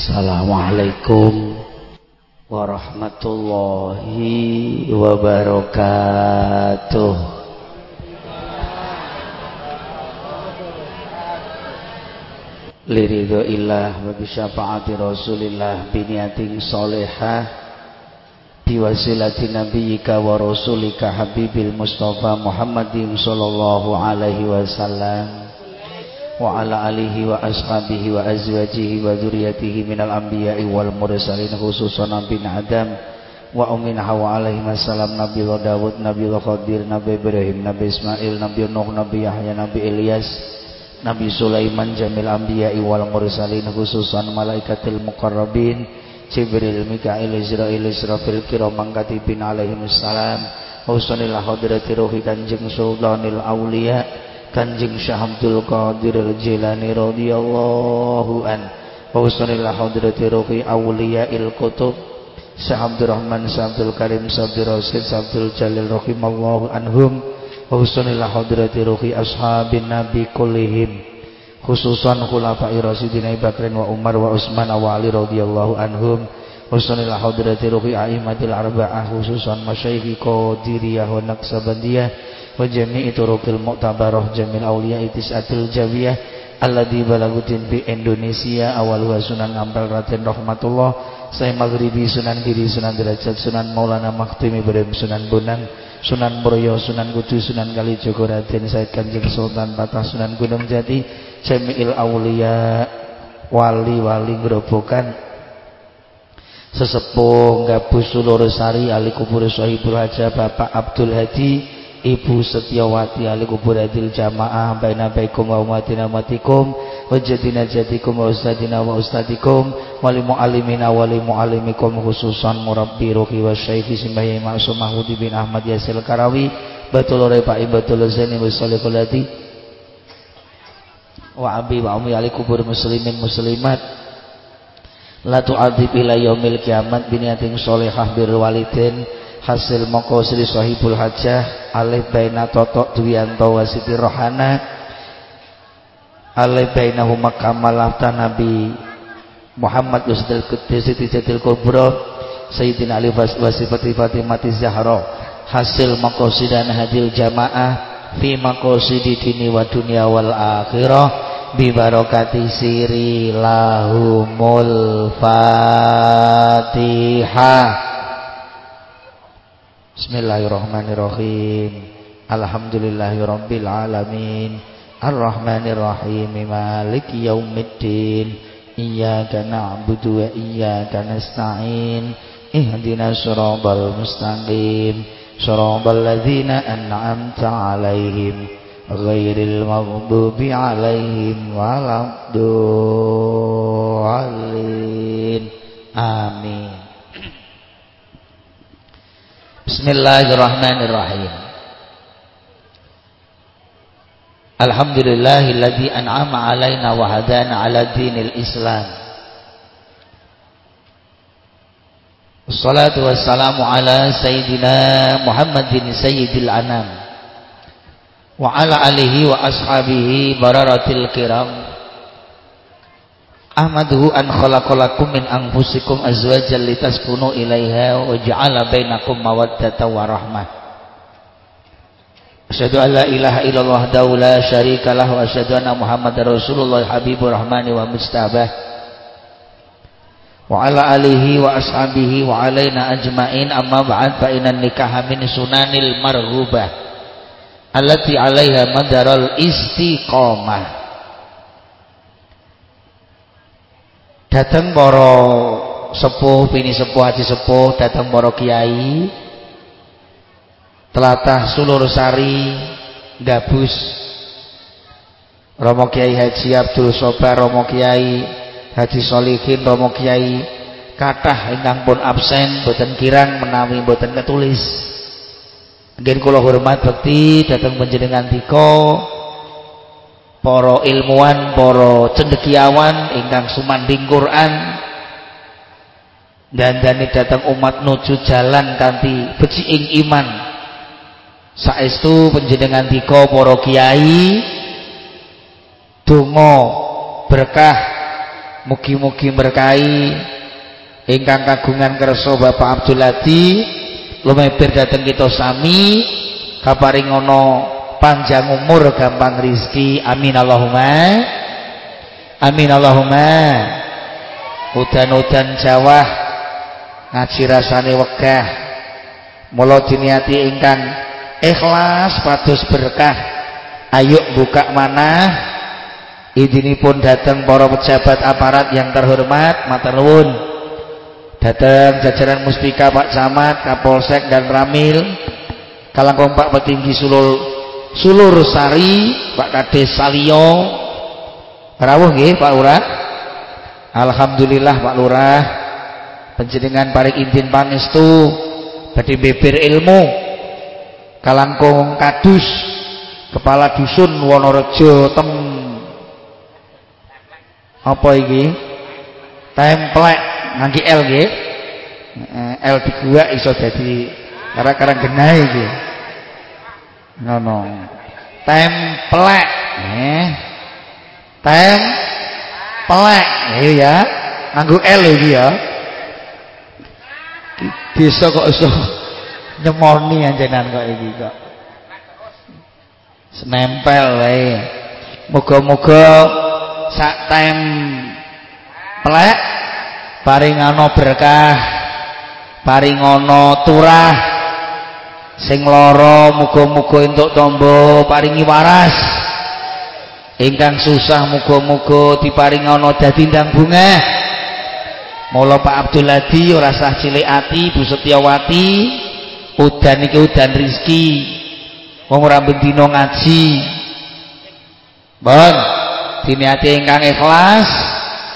Assalamualaikum warahmatullahi wabarakatuh. Liridho illah wa bisyafaati rasulillah biniatin solehah biwasilati nabiyyika wa rasulika habibil mustafa muhammadin sallallahu alaihi wasallam azwajihi wa dzurriyyatihi minal anbiya'i wal mursalin khususan nabi Adam. Wa ummin Hawa alaihi wasallam Nabi Dawud Nabi Khadir Nabi Ibrahim Nabi Ismail Nabi Nuh Nabi Yahya Nabi Ilyas Nabi Sulaiman jamil anbiya'i wal mursalin khususan malaikatil muqarrabin Jibril Mikail Israil Israfil kiramang katibin alaihi wassalam Husnul hadrati ruhi kanjeng sultanil auliya Kanjeng Syah Abdul Qadir Al-Jilani radhiyallahu an. Wa husnul hadrati ruhi il kutub. Syah Abdul Rahman Syah Abdul Karim Syah Abdul Rasid Syah Abdul Jalil rahimallahu anhum. Wa husnul hadrati ruhi ashabin nabi kullihim. Khususan khulafa'i rasyidin Abu Bakr wa Umar wa Utsman wa Ali radhiyallahu anhum husnul hadrati ruhi a'immatil arba'ah khususan masyayikh qadiriyah wa naqsabandiyah wa jami'i turuqil mu'tabarah jamil awliya tis'atil jawiyah alladhi balagutin bi Indonesia awal wa sunan ampel raten rahmatullah saya maghribi sunan kiri sunan derajat sunan maulana maktim ibrahim sunan bonang sunan broyo sunan kudu sunan kalijogo raden saya kanjeng sultan patah sunan gunung jati jami'il awliya wali-wali gerobokan sesepuh gabus sari ali kubur sahibul haja bapak Abdul Hadi Ibu Setiawati ahli kuburatil jamaah baina baikum wa umatina umatikum wa jadina jadikum wa ustadina wa ustadikum wali mu'alimina wali mu'alimikum khususan murabbi ruhi wa syaikhi simbahi ma'asum mahmudi bin Ahmad Yasil Karawi batul repa'i batul zani wa salihulati wa abi wa umi ahli kubur muslimin muslimat la tu'adzib ila yaumil kiamat biniatin solehah bir walidin hasil sri sahibul hajah alih baina totok duwianto wa siti rohana. Alih baina huma kamalafta nabi Muhammad Usdil Qudus Siti Jadil Kubro Sayyidina Ali Wasifati Fatimati Zahra. Hasil maqasidan hadil jamaah fi maqasidi dini wa dunia wal akhirah bi barakati siri lahumul fatihah Bismillahirrahmanirrahim. Alhamdulillahirabbil alamin Arrahmanirrahim. Maliki yaumiddin. Iyyaka na'budu wa iyyaka nasta'in. Ihdinas siratal mustaqim. Siratal ladzina an'amta 'alaihim ghairil maghdubi 'alaihim waladdallin Amin Bismillahirrahmanirrahim. Alhamdulillahilladzi an'ama 'alaina wa hadana 'ala dinil Islam. Wassalatu wassalamu ala sayyidina Muhammadin sayyidil anam wa ala alihi wa ashabihi bararatil kiram Ahmaduhu an khalaqalakum min anfusikum azwajan litaskunu ilaiha wa ja'ala bainakum mawaddata wa rahmah. Asyhadu an la ilaha illallah dahu la syarika lahu wa asyhadu anna Muhammadar Rasulullah habibur rahmani wa mustabah. Wa ala alihi wa ashabihi wa alaina ajmain amma ba'd fa innan nikaha min sunanil marghubah allati 'alaiha madaral istiqamah. datang para sepuh bini sepuh haji sepuh datang para kiai. Telatah sulur sari gabus. Romo Kiai Haji Abdul Sobar Romo Kiai Haji Solihin Romo Kiai kathah ingkang pun absen boten kirang menawi boten ketulis nggih kula hormat bekti dhateng panjenengan dika para ilmuwan, para cendekiawan ingkang sumanding Quran. Dandani datang umat nuju jalan kanthi beciking iman. Saestu panjenengan dika para kiai donga berkah mugi-mugi berkahi. Ingkang kagungan kersa Bapak Abdul Hadi lumeber dateng kita sami kaparingono panjang umur gampang rizki amin Allahumma. Amin Allahumma. Udan-udan Jawa ngaji rasane wegah. Mula diniati ingkang ikhlas pados berkah. Ayo buka mana pun datang para pejabat aparat yang terhormat matur datang jajaran Muspika Pak Camat Kapolsek dan Ramil. Kalangkong Pak Petinggi Sulur Sulur Sari Pak Kades Salio. Rawuh nggih Pak Lurah? Alhamdulillah Pak Lurah. Panjenengan paring izin pangestu badhe beber ilmu. Kalangkung kadus kepala dusun Wonorejo tem. Apa iki? Templek ngangge L nggih. Eh, L di gua iso dadi karang-karang genah iki ngono. Templek eh. Templek ayo ya nganggo L iki ya bisa kok iso nyemoni anjenan kok iki kok. Senempel wae muga-muga sak tem paringano berkah paringono turah. Sing lara muga-muga entuk tombo paringi waras. Ingkang susah muga-muga diparingono dadi ndang bunga. Mula Pak Abdul Hadi ora sah cilik ati Bu Setiawati. Udan iki udan rizki wong ora bendina ngaji. Bon ingkang ikhlas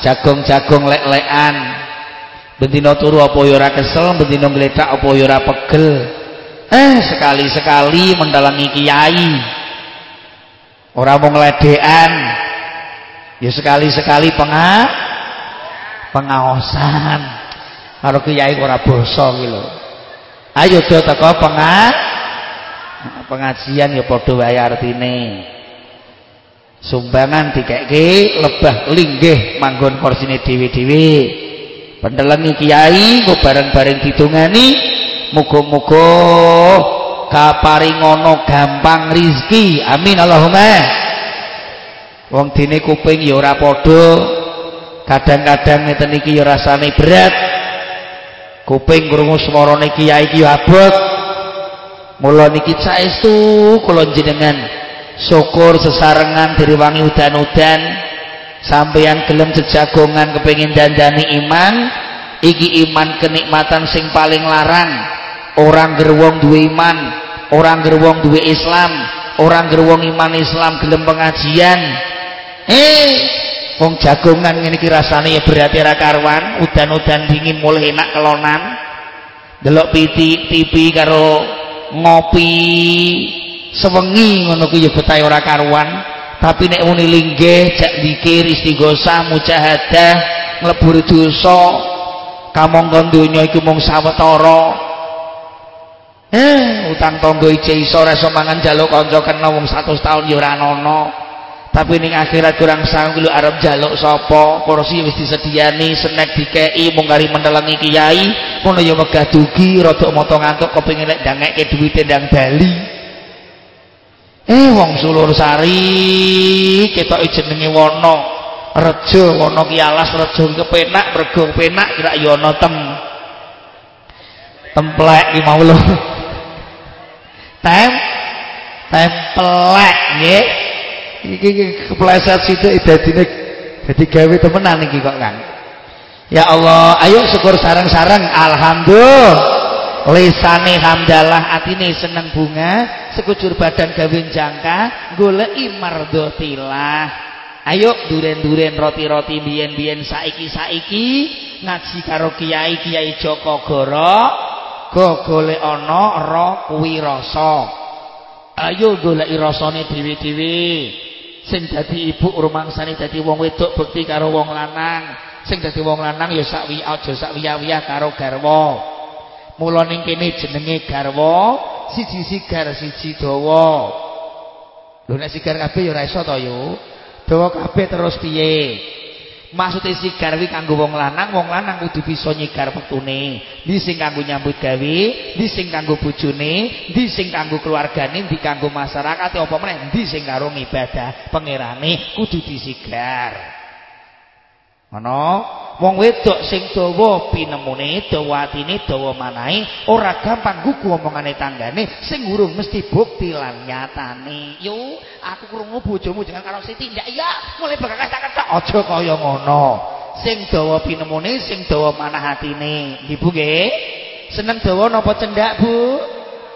jagung-jagung lek-lekan. Bendina turu apa ya ora kesel bendina ngledak apa ya ora pegel. Eh sekali-sekali mendalangi kiai. Ora mau ngledekan ya sekali-sekali pengah pengaosan. Karo kiai ora basa iki lho. Ayo do teko pengah pengajian ya padha wae artine sumbangan dikekke lebah linggih manggon korsine dhewe-dhewe pendelengi kiai kok bareng-bareng didongani muga-muga kaparingono gampang rizki. Amin Allahumma. Wong dene kuping ya ora kadang-kadang ngeten iki ya rasane berat. Kuping krungu swarane kiai iki ya abot. Mula niki saestu kula jenengan syukur sesarengan dari wangi udan-udan. Sampeyan gelem jejagongan kepengin dandani iman. Iki iman kenikmatan sing paling larang. Orang gerwong duwe iman orang gerwong duwe Islam orang gerwong iman Islam gelem pengajian. Eh wong jagongan ngene iki rasane ya berarti ra udan-udan dingin mulai enak kelonan. Delok piti TV karo ngopi sewengi ngono ku ya betahe ora karuan. Tapi nek muni linggih jak zikir istighosah mujahadah nglebur dosa kamangka donya iku mung sawetara. Eh utang tangga ice iso ora iso mangan jaluk kanca kena wong 100 tahun ya ora tapi ning akhirat kurang sanggup lu arep jaluk sapa? Kursi wis disediani snack dikei mung kari kiai. Ngono ya megah dugi rada moto ngantuk kepengin nek dangekke duwite ndang bali Eh wong Sulur Sari ketoke jenenge Wono. Rejo Wono ki alas Rejo kepenak mergo kepenak kira ya ana tem. Templek ki mau lho. Tem templek nggih. Iki kepleset sithik dadine dadi gawe temenan iki kok Kang. Ya Allah ayo syukur sareng-sareng. Alhamdulillah lisane hamdalah atine seneng bunga sekujur badan gawe jangka goleki mardhotilah ayo duren-duren roti-roti biyen-biyen saiki-saiki ngaji karo kiai kiai Joko Goro go golek ana ro kuwi rasa. Ayo goleki rasane dhewe-dhewe. Sing dadi ibu rumangsane dadi wong wedok bekti karo wong lanang. Sing dadi wong lanang ya sak wi aja sak wiyah-wiyah karo garwa Mula ning kene jenenge garwa, siji sigar siji dawa. Lho nek sigar kabeh ya ora iso to yo. Dawa kabeh terus piye? Maksude sigar kuwi kanggo wong lanang, wong lanang kudu bisa nyigar wektune. Ndi sing kanggo nyambut gawe, ndi sing kanggo bojone, ndi sing kanggo keluargane, ndi kanggo masyarakat apa meneh, ndi sing karo ngibadah pangerane kudu disigar. Ana wong wedok sing dawa pinemune, dawa atine, dawa manahe ora gampang gugu omongane tanggane sing urung mesti bukti lan nyatane. Yo, aku krungu bojomu jangan karo Siti ndak iya, mulai bakal kata-kata aja kaya ngono. Sing dawa pinemune, sing dawa manah atine. Ibu nggih, seneng dawa napa cendak, Bu?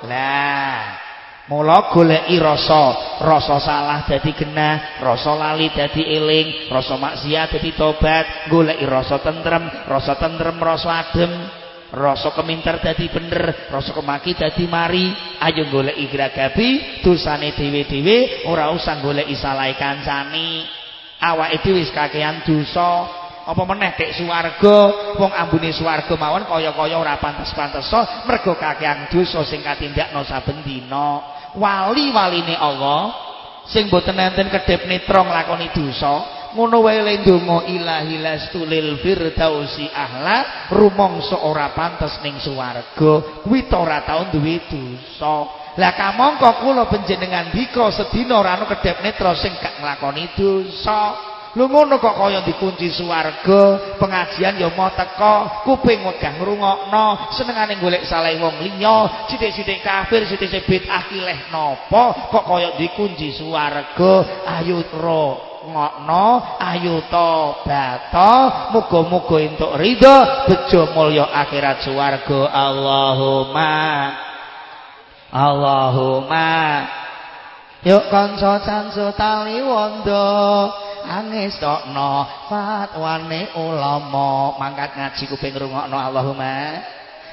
Lah, Mula goleki rasa, rasa salah dadi genah, rasa lali dadi eling, rasa maksiat dadi tobat, goleki rasa tentrem, rasa tentrem rasa adem, rasa keminter dadi bener, rasa kemaki dadi mari. Ayo goleki gragabi, dosane dhewe-dhewe, ora usah goleki salahe kancane. Awake dhewe wis kakean dosa, apa meneh dek swarga wong ambune swarga mawon kaya-kaya ora pantes-pantes mergo kakean dosa sing katindakno saben dina wali-waline Allah sing boten enten kedhep netra nglakoni dosa ngono wae le ndonga ilahi lastulil firdausi ahla rumangsa ora pantes ning swarga. Kuwi ora tau duwe dosa. Lah kamangka kula panjenengan dika sedina ora ana kedhep netra sing gak nglakoni dosa Lu ngono kok kaya dikunci swarga, pengajian ya mau teko, kuping wegah ngrungokno, senengane golek salah wong liya, sithik-sithik kafir, sithik-sithik bid'ah kileh napa, kok kaya dikunci swarga, ayo ngokno ayo tobat muga-muga entuk ridho bejo mulya akhirat swarga. Allahumma Allahumma yuk kanca sanso tali wondo angestokno fatwane ulama. Mangkat ngaji kuping rungokno Allahumma.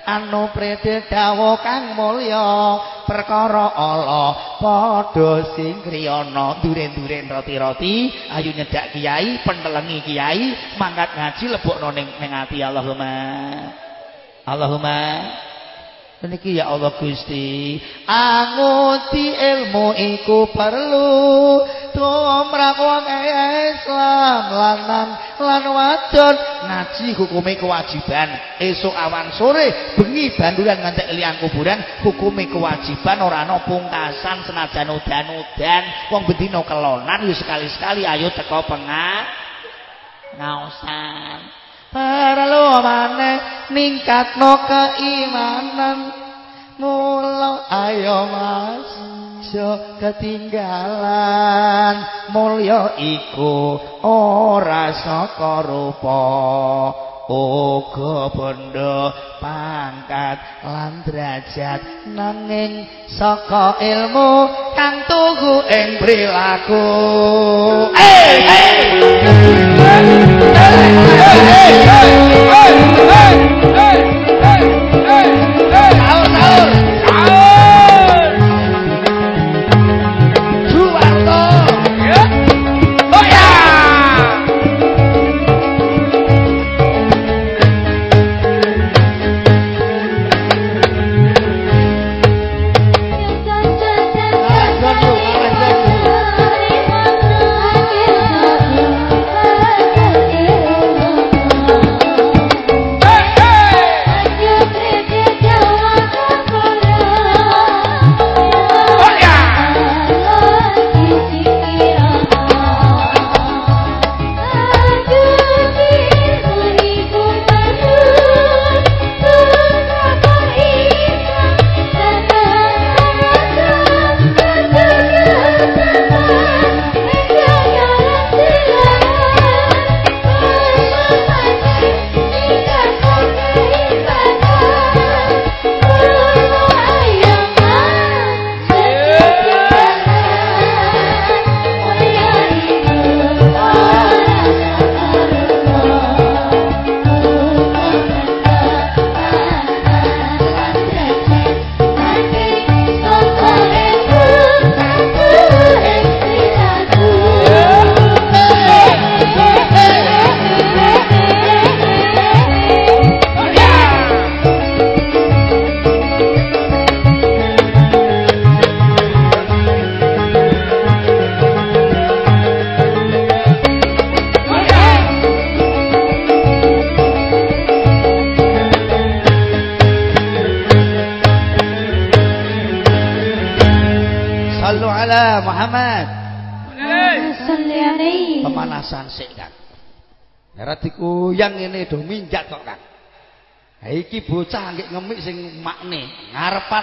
Anu prede dawuh kang mulya. Perkara Allah padha sing kriyana duren-duren roti-roti. Ayo nyedak kiai pentelengi kiai. Mangkat ngaji lebokno ning ning ati Allahumma. Allahumma Niki ya Allah Gusti, anguti ilmu iku perlu tumrap wong Islam lanang lan wadon ngaji hukume kewajiban. Esuk awan sore bengi bandulan ngantek liang kuburan hukume kewajiban ora ana pungkasan senajan udan-udan wong bendina kelonan yo sekali-sekali ayo teko pengak ngaosan. Perlu maneh ningkatno keimanan. Mula ayo mas jo ketinggalan. Mulya iku ora saka rupa Oga bondo pangkat lan derajat nanging saka ilmu kang tugu ing prilaku Hey hey hey hey hey hey hey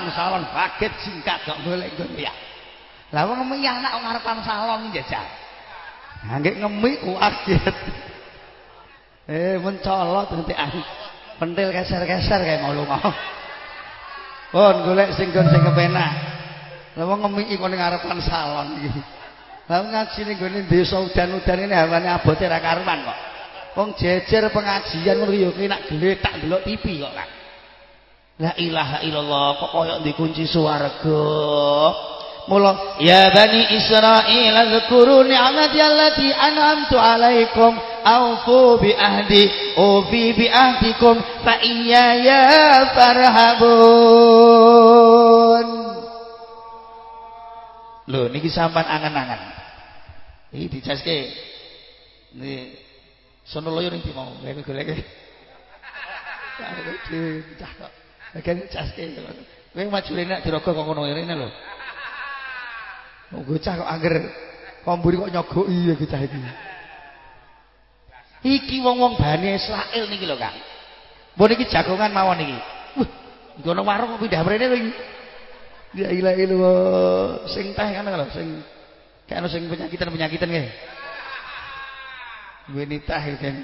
ngarepan salon baget singkat kok golek ya. Lah wong ngemik anak ngarepan salon jajal. Ha nggih ngemik kaget. Eh mencolot entekan. Pentil keser-keser kayak mau lunga. Pun golek sing gon sing kepenak. Lah wong ngemiki kene ngarepan salon iki. Lah ngaji ning gone desa udan-udan ini hawane abote ra karuan kok. Wong jejer pengajian ngono ya ki nak gletak delok TV kok, Kang. La ilaha illallah kok koyo dikunci swarga. Mula ya bani Israil zkuru ni'mati allati an'amtu 'alaikum aufu bi ahdi ufi bi ahdikum fa iyaya farhabun. Lho niki sampean angen-angen. Iki dicaske. Niki sono loyo ning mau gawe golek. Cah kok. Bagian caske. Kowe maju rene dirogo kok ngono rene lho. Bocah kok angger komburi kok nyogoki ya bocah iki. Iki wong-wong Bani Israil niki lho, Kang. Mbon iki jagongan mawon iki. Wah, ngono warung kok pindah mrene lho iki. Ya ilaha illallah. Sing teh kan lho, sing kayak sing penyakitan-penyakitan nggih. Wanita kan.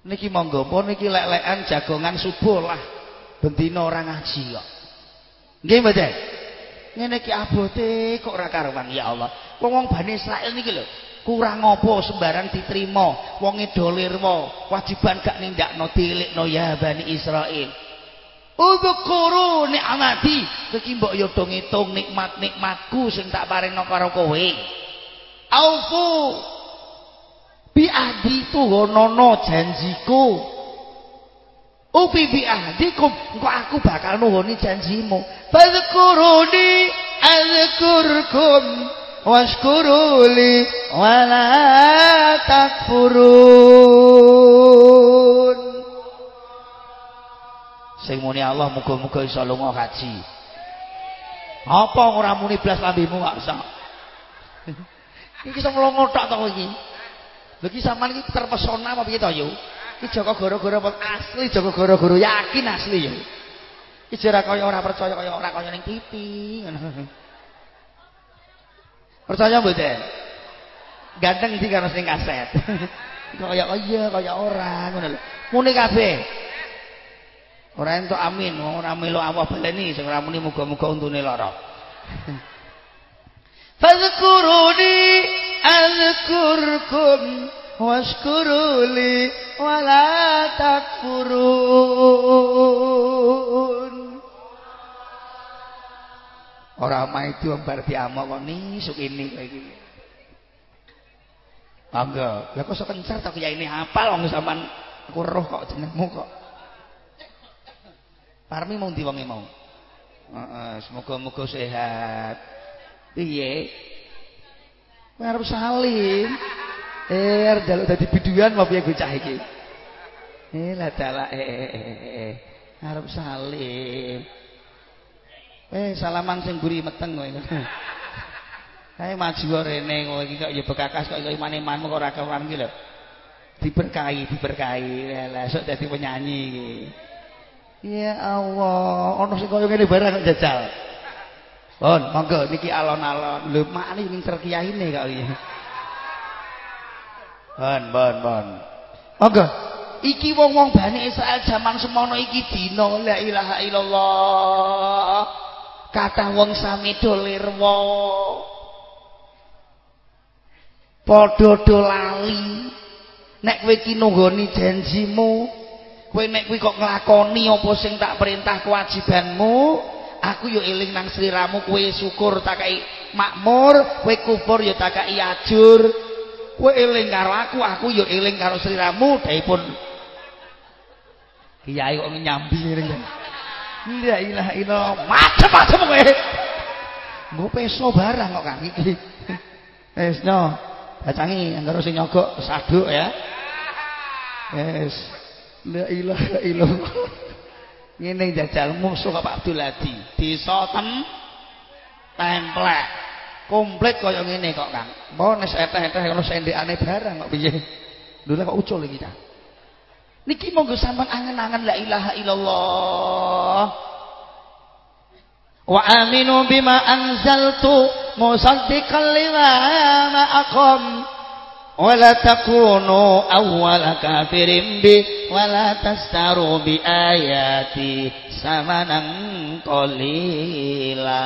Niki monggo pun niki lek-lekan jagongan subuh lah. Bendina orang ngaji kok. Nggih mboten? Ngene iki abote kok ora karuan ya Allah. Wong-wong Bani Israil niki lho, kurang apa sembarang diterima. Wonge dolirwa, wajiban gak nindakno dilikno ya Bani Israil. Udhkuru ni'mati, iki mbok yo do ngitung nikmat-nikmatku sing tak paringno karo kowe. Aufu bi ahdi tuhonono janjiku. Upi bi ahdikum engko aku bakal nuhoni janjimu? Fadhkuruni azkurkum washkuruli wala takfurun. Sing muni Allah muga-muga iso lunga haji. Apa ora muni blas lambemu kok iso iki iso mlongo tok to iki Lha iki sampean iki terpesona apa piye to yo? Iki Joko Goro-goro asli Joko Goro-goro yakin asli yo. Iki jare kaya ora percaya kaya ora kaya ning ngono. Percaya mboten? Ganteng iki karo sing kaset. kaya oh kaya ngono lho. Muni kabeh. Ora entuk amin, wong ora melu Allah baleni sing ora muni muga-muga untune lara. Fadhkuruni azkurkum washkuruli wala takfurun Ora maidu ambar diamok kok nisuk ini kowe iki. Mangga, lha kok sok kencar tak ini hafal wong sampean aku roh kok jenengmu kok. Parmi mau ndi wonge mau? Heeh, semoga-moga sehat. Piye arep salim eh jaluk dadi biduan apa piye bocah iki eh lah dalak eh, eh, eh, eh. arep salim eh salaman sing mburi meteng kowe Kae maju rene kowe iki kok ya bekakas kok iso iman-imanmu kok ora kawan iki lho. Diberkahi, diberkahi. Lah sok dadi penyanyi iki. Ya Allah, ana sing koyo ngene barang kok jajal. Pun, monggo niki alon-alon. Lho, makne ning terkiyaine kok iki. Pun, pun, pun. Monggo. Iki wong-wong Bani Israel zaman semono iki dina la ilaha illallah. Kata wong sami dolirwa. Padha do lali. Nek kowe iki nunggoni janjimu, kowe nek kowe kok nglakoni apa sing tak perintah kewajibanmu, aku yo eling nang sliramu kowe syukur tak kai makmur kowe kufur yo tak kai ajur. Kowe eling karo aku aku yo eling karo sliramu daipun. Kiai kok nyambi ngene la ilaha illallah. Macem-macem kowe. Nggo peso barang kok kang iki. Wis no. Bacangi anggere sing nyogok saduk ya. Wis. La ilaha illallah ngene jajal musuh Pak Abdul Hadi desa tem templek. Komplit kaya ngene kok Kang. Mbok nes eteh-eteh ngono sendekane barang kok piye? Lho kok ucul iki Kang? Niki monggo sampean angen-angen la ilaha illallah. Wa aminu bima anzaltu musaddiqan lima ma'akum ولا تكونوا أول كافر به ولا تستروا بآياتي ثمنا قليلا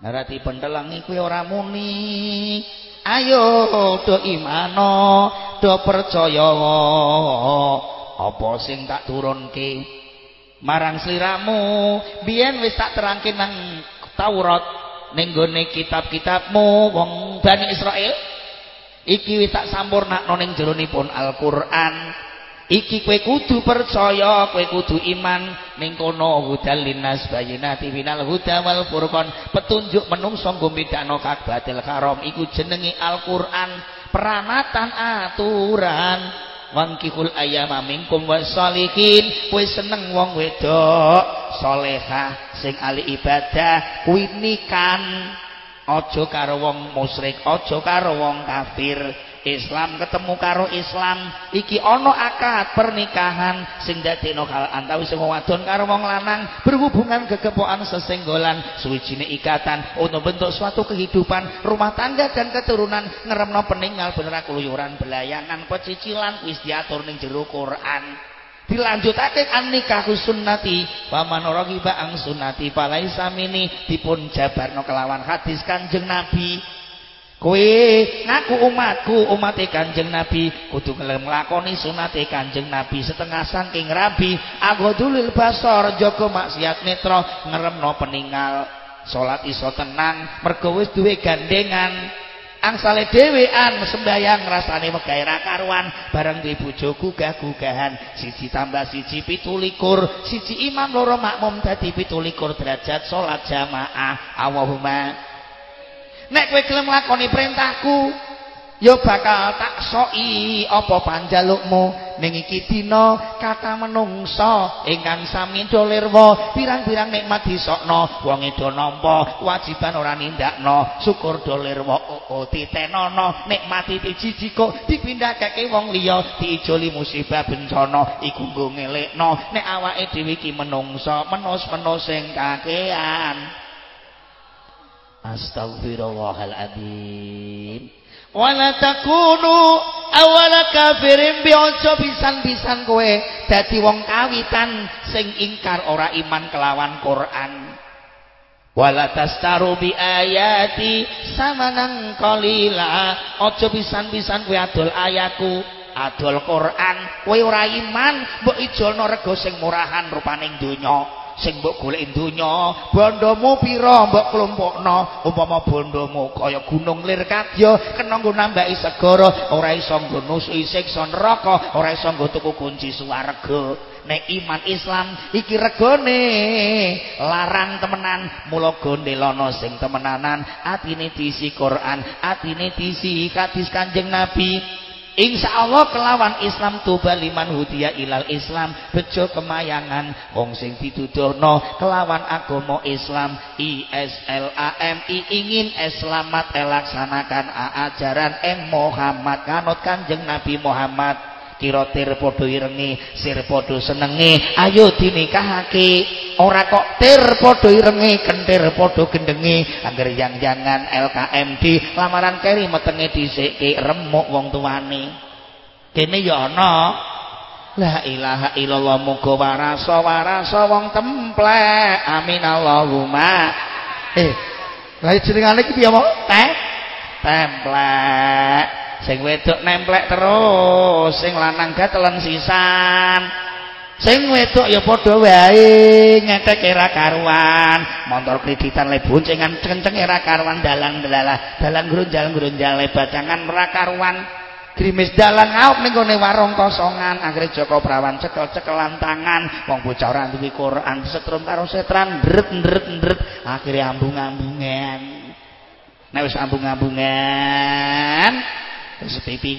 Narati pendelangi kuwi ora muni. Ayo do imano, do percaya. Apa sing tak turunke marang sliramu? Biyen wis tak terangke nang Taurat ning gone kitab-kitabmu wong Bani Israel iki wis tak sampurnakno ning jeronipun Al-Qur'an. Iki kowe kudu percaya kowe kudu iman. Ning kono hudal linnas bayyinati minal huda wal furqan. Petunjuk menungso nggo bedakno kabadil karom iku jenenge Al-Qur'an. Peranatan aturan wangkihul ayama minkum wasalihin kowe seneng wong wedok salehah sing ahli ibadah kuwi nikan aja karo wong musyrik aja karo wong kafir Islam ketemu karo Islam. Iki ana akad pernikahan sing dadekno antawis wong wadon karo wong lanang berhubungan kekepoan sesenggolan suwijine ikatan untuk bentuk suatu kehidupan rumah tangga dan keturunan ngeremno peninggal bener keluyuran belayangan pecicilan wis diatur ning jero Quran. Dilanjutake an nikahu sunnati paman ragiba ang sunnati palaisa mini dipun jabarno kelawan hadis Kanjeng Nabi kowe ngaku umatku umat Kanjeng Nabi kudu nglakoni sunate Kanjeng Nabi. Setengah saking rabi agodulil basor jaga maksiat netra ngeremno peninggal salat iso tenang mergo wis duwe gandengan. Angsale dhewean sembayang rasane megawe karuan. Bareng di bojo gugah-gugahan siji tambah siji 17 siji imam loro makmum dadi 17 derajat salat jamaah. Allahumma nek kowe gelem lakoni perintahku ya bakal tak soki apa panjalukmu. Ning iki dina kata menungsa ingkang sami dolirwa pirang-pirang nikmat disokno wong edo nampa kewajiban ora nindakno syukur dolirwa oh titenono nikmati dijiji kok dipindahake wong liya diijoli musibah bencana iku nggo ngelekno. Nek awake dhewe iki menungsa menus-menus sing kakean Astagfirullahaladzim wala takunu awala kafirin bi ojo pisan-pisan kowe. Dadi wong kawitan sing ingkar ora iman kelawan Quran. Wala tastaru bi ayati samanang qalila. Ojo pisan-pisan kowe adol ayatku adol Quran. Kowe ora iman mbok ijolno rego sing murahan rupaning donya sing mbok golek donya. Bondomu pira? Mbok kelompokno umpama bondomu kaya gunung lir kadya kena nggo nambahi segara ora iso nggo nusuhi siksa neraka ora iso nggo tuku kunci swarga. Nek iman Islam iki regane larang temenan. Mula gondelana sing temenanan. Atine diisi Quran atine diisi hadis Kanjeng Nabi Insya Allah kelawan Islam tuba liman hudia ilal Islam bejo kemayangan wong sing dituduhno kelawan agama Islam ISLAM I ingin selamat elaksanakan ajaran M Muhammad kanut Kanjeng Nabi Muhammad kira tir padha irenge sir padha senenge ayo dinikahake. Ora kok tir padha irenge kentir padha gendenge angger yang-jangan LKMD lamaran keri metenge dhisikke remuk wong tuane. Kene ya ana. La ilaha illallah muga warasa warasa wong templek. Amin Allahumma. Eh lha jenengane iki piye mau templek sing wedok nemplek terus sing lanang gatelan sisan. Sing wedok ya padha wae ngetek era karuan. Motor kreditan le boncengan kenceng era karuan dalan delalah dalan grunjal-grunjal bacangan ora karuan. Grimis dalan ngaup ning gone warung kosongan akhire Joko Prawan cekel-cekelan tangan. Wong bocah ora duwe Quran setrum karo setran ndret-ndret akhire ambung-ambungan. Nek wis ambung-ambungan pipi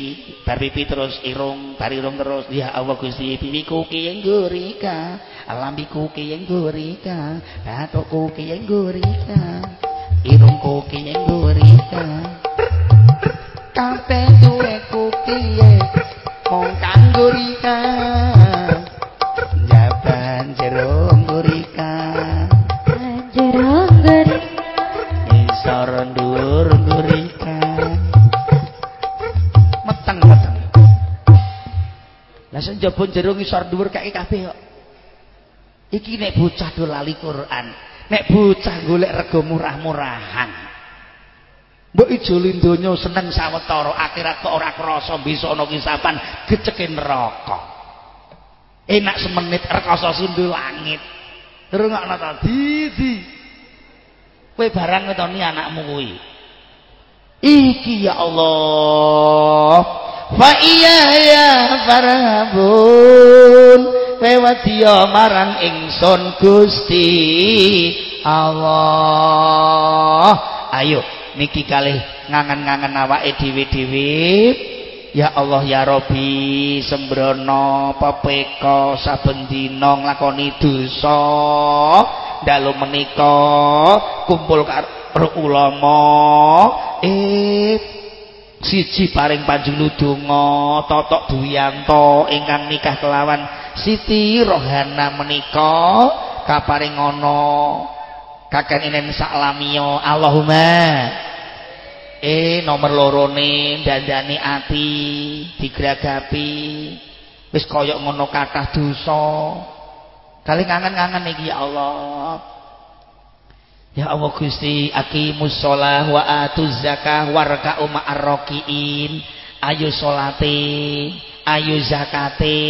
bar pipi terus irung bar irung terus. Ya Allah Gusti pipiku ki yang gurika lambiku ki yang gurika batukku ki yang gurika irungku ki yang gurika kabeh duwe kukiye mong kanggo rika jaban lah senjaba jerung isor dhuwur kae kabeh kok. Iki nek bocah do lali Quran nek bocah golek rego murah-murahan. Mbok ijoli donya seneng sawetara akhirat kok ora krasa bisa ana kisapan geceke neraka. Enak semenit rekoso sundul langit. Rungokno ta didi kowe barang ngetoni anakmu kuwi? Iki ya Allah fa iya ya farhabun. Wewadiya marang ingsun Gusti Allah. Ayo niki kalih ngangen-ngangen awake dhewe-dhewe. Ya Allah ya Robi sembrono pepeka saben dina nglakoni dosa. Dalu menika kumpul karo ulama. Eh siji paring panjenengan totok duyanto ingkang nikah kelawan Siti Rohana menika kaparing ana kaken inen Allahumma eh nomor lorone dandani ati digragapi wis kaya ngono kathah dosa. Kali ngangen-ngangen iki ya Allah Ya Allah Gusti aqimus shalah wa atuz zakah warka'u ma'ar rakiin ayo salate ayo zakate.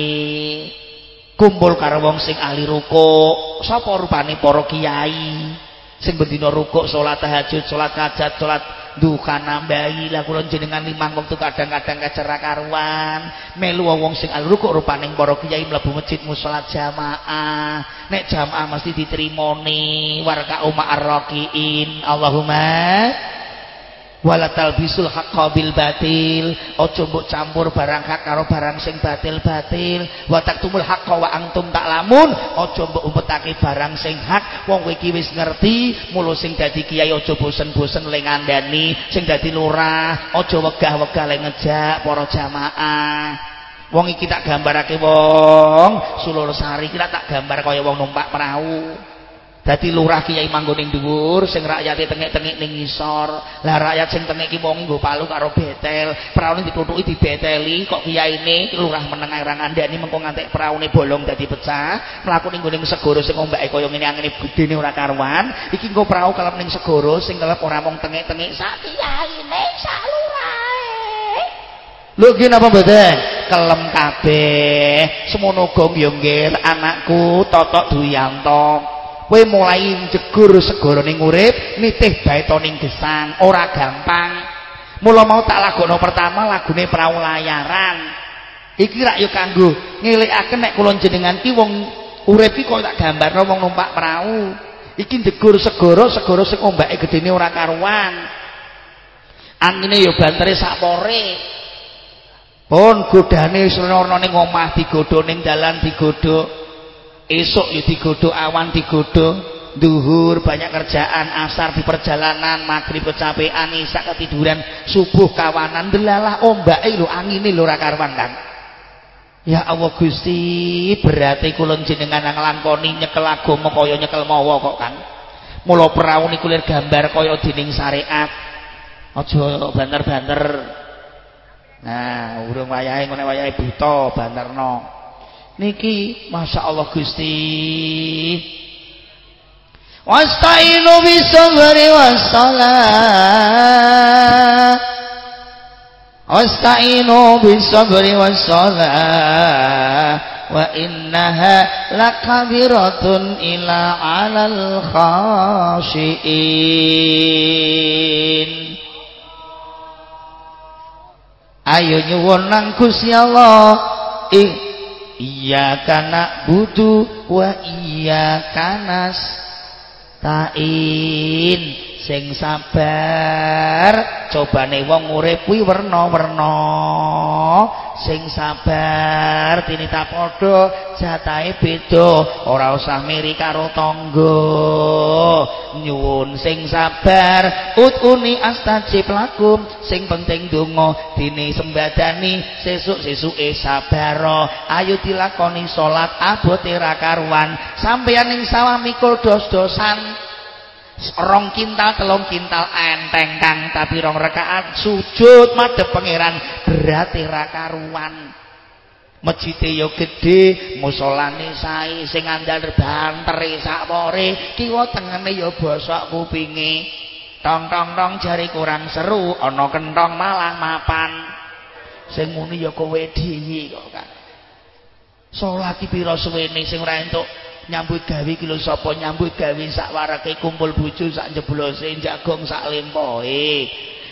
Kumpul karo wong sing ahli rukuk. Sapa rupane para kiai? Sing bendina rukuk salat tahajud salat hajat salat duka nambahi lah kula jenengan limang wektu kadang-kadang kacara karuan melu wong sing ahli rukuk rupane para kiai mlebu masjid salat jamaah. Nek jamaah mesti diterimoni. Warka umar rakiin Allahumma wala talbisul haqqa bil batil. Aja mbok campur barang hak karo barang sing batil-batil. Wa taktumul haqqa wa antum taklamun aja mbok umpetake barang sing hak. Wong kowe iki wis ngerti mulo sing dadi kiai aja bosen-bosen le ngandani sing dadi lurah aja wegah-wegah le ngejak para jamaah. Wong iki tak gambarake wong sulur sari kira tak gambar kaya wong numpak perahu Dadi lurah kiai manggon ning dhuwur, sing rakyate tengek-tengek ning ngisor. Lah rakyat sing tengek ki wong nggo palu karo betel. Praune ditutuki dibeteli, kok kiyaine lurah meneng ora ngandani mengko ngantek praune bolong dadi pecah. Mlaku ning ngene segoro sing ombake kaya ngene angene gedene ora karuan. Iki nggo prau kelep ning segoro sing kelep ora mung tengek-tengek sak kiyaine sak lurahe. Lho ki napa mboten? Kelem kabeh. Semono gong yo anakku Totok Duyanto. Kowe mulai jegur segara ning urip nitih baita ning gesang ora gampang. Mula mau tak lagono pertama lagune prau layaran. Iki rak yo kanggo ngelikaken nek kula jenengan ki wong urip ki kok tak gambarno wong numpak prau. Iki jegur segara segara sing ombake gedene ora karuan. Angine yo bantere sakpore pun godane wis ana ning omah digodho ning dalan digodho esok ya digodho awan digodho duhur banyak kerjaan asar di perjalanan maghrib kecapean isak ketiduran subuh kawanan delalah ombake lho angine lho ora karuan kan Ya Allah Gusti berarti kula jenengan nang langkoni nyekel agama kaya nyekel mawa kok kan mula perahu niku gambar kaya dening syariat. Aja banter-banter. Nah urung wayahe ngene wayahe buta banterno niki Masya Allah Gusti. Wasta'inu bisabri wassalah wasta'inu bisabri wassalah wa innaha lakabiratun ila alal khashiin. Ayo nyuwun nang Gusti Allah. Ing Iyyaka na'budu wa iyyaka nasta'in sing sabar cobane wong urip kuwi werna-werna. Sing sabar tinita padha jatahe beda. Ora usah miri karo tangga. Nyuwun sing sabar utuni astajib lakum sing penting donga dene sembadani sesuk-sesuke sabar. Ayo dilakoni salat abote ra karuan. Sampeyan ning sawah mikul dos-dosan rong kintal telung kintal enteng kang tapi rong rakaat sujud madhep pangeran berarti ra karuan. Masjide yo gedhe musolane sae sing andal bantere sakpore kiwa tengene yo bosok kupinge. Tong tong tong jari kurang seru ana kentong malah mapan. Sing muni ya kowe dhewe kok kan salat pira suwene sing ora entuk nyambut gawe ki lho sapa nyambut gawe sak warake kumpul bojo sak jeblose jagong sak lempoe.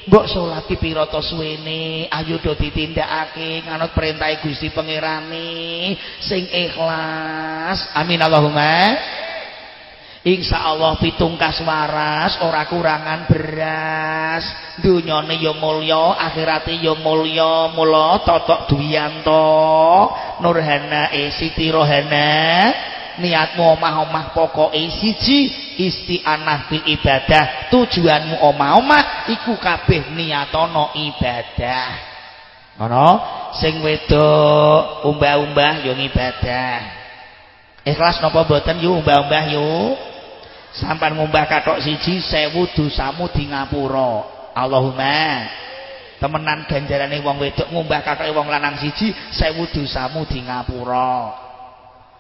Mbok salat ki pira to suwene ayo do ditindakake nganut perintah Gusti pangerane sing ikhlas. Amin Allahumma. Insya Allah pitungkas waras ora kurangan beras. Dunyane ya mulya akhirate ya mulya mula totok duwiyanto nurhana e siti rohana niatmu omah-omah pokoke siji isti'anah bil ibadah. Tujuanmu omah-omah iku kabeh niatono ibadah. Ngono? Sing wedok umbah-umbah yo ibadah ikhlas napa mboten? Yo umbah-umbah yo. Sampan ngumbah katok siji sewu dosamu di ngapura. Allahumma temenan ganjarane wong wedok ngumbah katoke wong lanang siji sewu dosamu di ngapura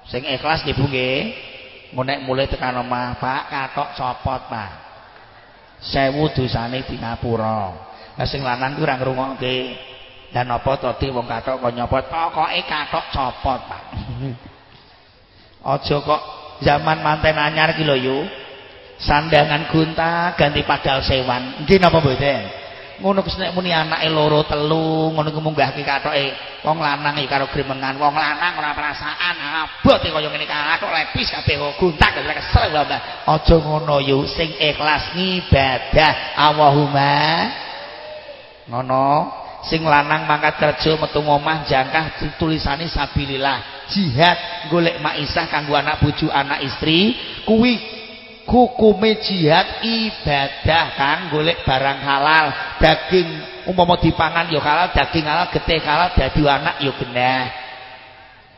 sing ikhlas nggih nggih nek mulai tekan omah Pak katok copot Pak. Sewu dosane di ngapura. Lah sing lanang ku ora ngrungokke dan apa to ti wong katok kok nyopot. Pokoke katok copot Pak. Aja kok zaman manten anyar ki lho sandangan gunta ganti padal sewan. Nggih napa mboten ngono wis nek muni anake loro telu ngono ku munggahke katoke wong lanang iki karo gremengan wong lanang ora perasaan abote kaya ngene kok lepis kabeh kok guntak kesel Mbak aja ngono yo sing ikhlas ngibadah. Allahumma ngono sing lanang mangkat kerja metu omah jangkah tulisane sabilillah. Jihad golek maisah kanggo anak bojo anak istri kuwi hukume jihad ibadah kan golek barang halal. Daging umpama dipangan ya halal daging halal getih halal dadi anak ya genah.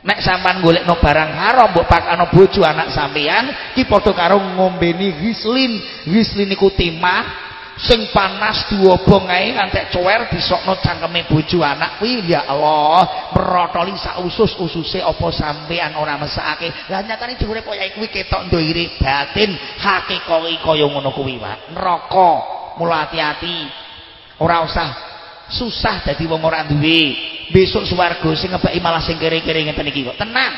Nek sampean golekno barang haram mbok pakano bojo anak sampean ki padha karo ngombeni rislin. Rislin iku timah sing panas diobong ae ngantek cuwer disokno cangkeme bojo anak kuwi. Ya Allah merotoli sak usus-ususe apa sampean ora mesake. Lah nyatane dhuwure kaya kuwi ketok ndoire batin. Hakikate kaya ngono kuwi Pak. Neraka. Mula hati-hati. Ora usah. Susah dadi wong ora duwe. Besok swarga sing ngebaki malah sing kere-kere ngeten iki kok. Tenang.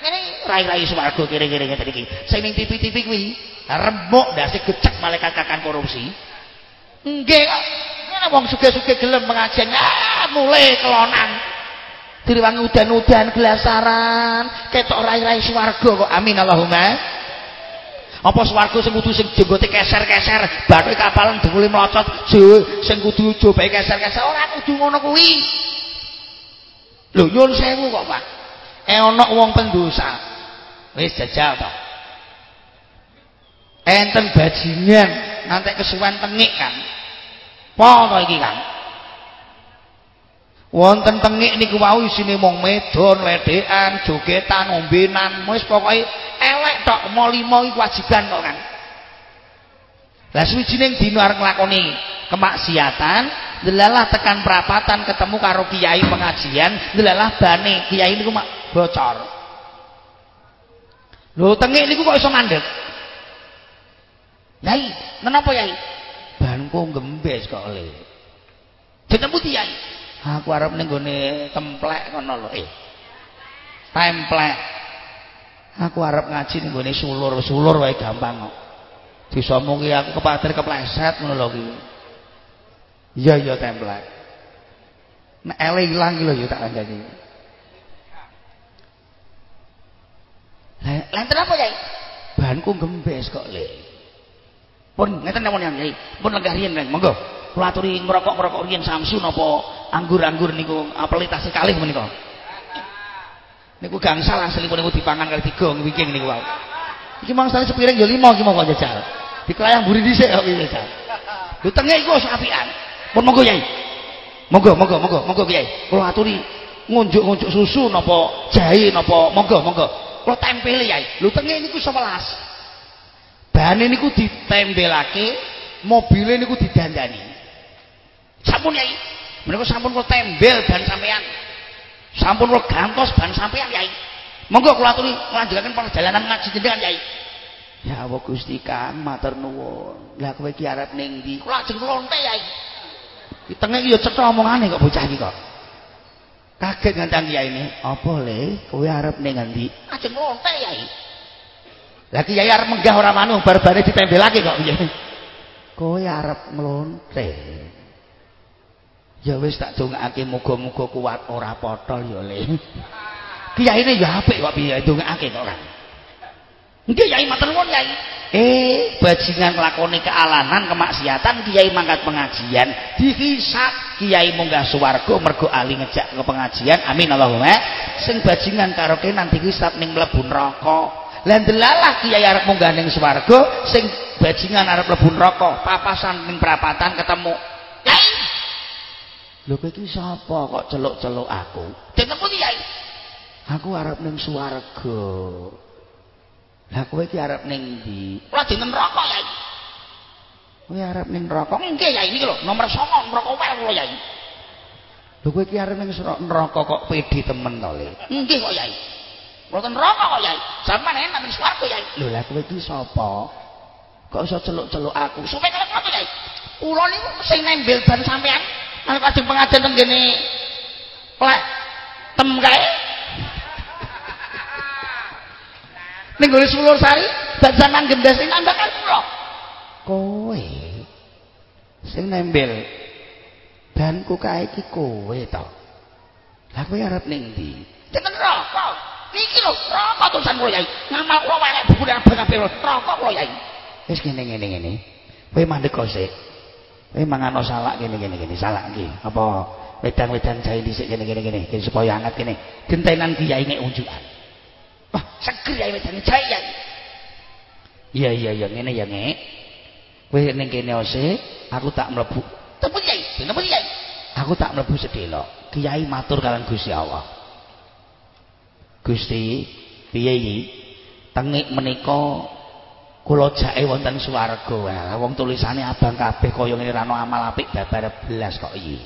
Ngene rai-rai swarga kere-kere ngeten iki. Sing ning TV-TV kuwi remuk ndase gecek malaikat kakan korupsi Nggih kok. Ngene wong sugih-sugih gelem pengajian, ah, mulai kelonan. Diriwangi udan-udan gelasaran, ketok rai-rai swarga kok. Amin Allahumma. Apa swarga sing kudu sing jenggote keser-keser, bathuke kapalan dengkule mlocot, sing kudu jobae keser-keser ora kudu ngono kuwi. Lho nyun sewu kok, Pak. Eh ana wong pendosa. Wis jajal to. Enten bajingan ngantek kesuwen tengik kan. Apa iki kan? Wonten tengik niku wau isine mung medon, ledekan, jogetan, ombenan, wis pokoke elek tok molimo iki kewajiban kok kan. Lah suwijining dina arep nglakoni kemaksiatan, delalah tekan perapatan ketemu karo kiai pengajian, delalah bane kiai niku bocor. Lho tengik niku kok iso mandek? Yai, kenapa Yai? Banku gembes kok le. Jeneng putih Yai? Aku arep ning gone templek ngono lho eh. Templek. Aku arep ngaji ning gone sulur, sulur wae gampang kok. Disomongi aku kepatir kepleset ngono lho ki. Iya iya templek. Nek ele ilang ki lho ya tak kandhani. Lah, lha apa Yai? Banku gembes kok le. Pun ngeten napa Yai? Pun lenggah riyen, monggo. Kula aturi ngrokok-ngrokok riyen Samsu napa anggur-anggur niku apelitase kalih menika. Niku gangsal asli niku dipangan kali tiga wingking niku wae. Iki mangsane sepiring ya lima iki monggo jajal. Dikelayang buri dhisik kok iki jajal. Lho tenge iku apian. Pun monggo Yai. Monggo, monggo, monggo, monggo Kyai. Kula aturi ngunjuk-ngunjuk susu napa jahe napa monggo, monggo. Kula tempeli Yai. Lho tenge niku 11. Bane niku ditembelake, mobile niku didandani. Sampun Yai. Menika sampun kula tembel ban sampean. Sampun kula gantos ban sampean Yai. Monggo kula aturi nglanjutaken perjalanan ngaji jenengan Yai. Ya Allah Gusti Kang matur nuwun. Lah kowe iki arep ning ndi? Kula ajeng lonte Yai. Ki tengah iki ya cetha omongane kok bocah iki kok. Kaget ngandang Kyai ini. Apa le? Kowe arep ning ndi? Ajeng lonte Yai. Lah Kyai arep menggah ora manu bar-bare ditembelake kok piye. Kowe arep nglonte. Ya wis tak dongakake muga-muga kuat ora potol ya Le. Kiyaine ya apik kok piye dongakake kok ora. Nggih Yai matur nuwun Yai. Eh, bajingan lakone kealanan, kemaksiatan Kiai mangkat pengajian, dihisab Kiai munggah swarga mergo ali ngejak ke pengajian. Amin Allahumma. Sing bajingan karo nanti hisab ning mlebu neraka. Lah delalah Kiai arep munggah ning swarga, sing bajingan arep mlebu neraka, papasan ning perapatan ketemu. Kiai. Lho kowe iki sapa kok celuk-celuk aku? Pundi Kiai? Aku arep ning swarga. Lah kowe iki arep ning ndi? Kula dinten neraka, Yai. Kowe arep ning neraka? Nggih, Yai, niki lho, nomor 9 neraka wae kula, Yai. Lho kowe iki arep ning neraka kok pedi temen to, Le? Nggih kok, Yai. Mboten neraka kok, Yai. Sampeyan enak ning swarga, Yai. Lho, lah kowe iki sapa? Kok iso celuk-celuk aku? Suwe kala ngono, Yai. Kula niku sing nembel ban sampean, nek ajeng pengajian teng kene. Plek. Tem kae. ning gone Sulur Sari badan nang gendas sing nambakan kula kowe sing nembel banku kae iki kowe to lah kowe arep ning ndi jeneng rokok niki lho rokok tulisan kula yai ngamal kula wae buku nang kabeh rokok kula yai wis ngene ngene ngene kowe mandek sik kowe mangan salak ngene ngene ngene salak iki apa wedang-wedang jahe dhisik ngene ngene ngene supaya anget kene gentenan kiai nek unjukan Wah, seger ya wedane jae ya. Iya iya iya ngene ya, Nek. Kowe ning kene ose, aku tak mlebu. Tepu Yai, tepu Yai. Aku tak mlebu sedelo. Kiai matur kalian Gusti Allah. Gusti, piye iki? Tengik menika kula jake wonten swarga. Wah, wong tulisane abang kabeh kaya ngene ra amal apik babar belas kok iki.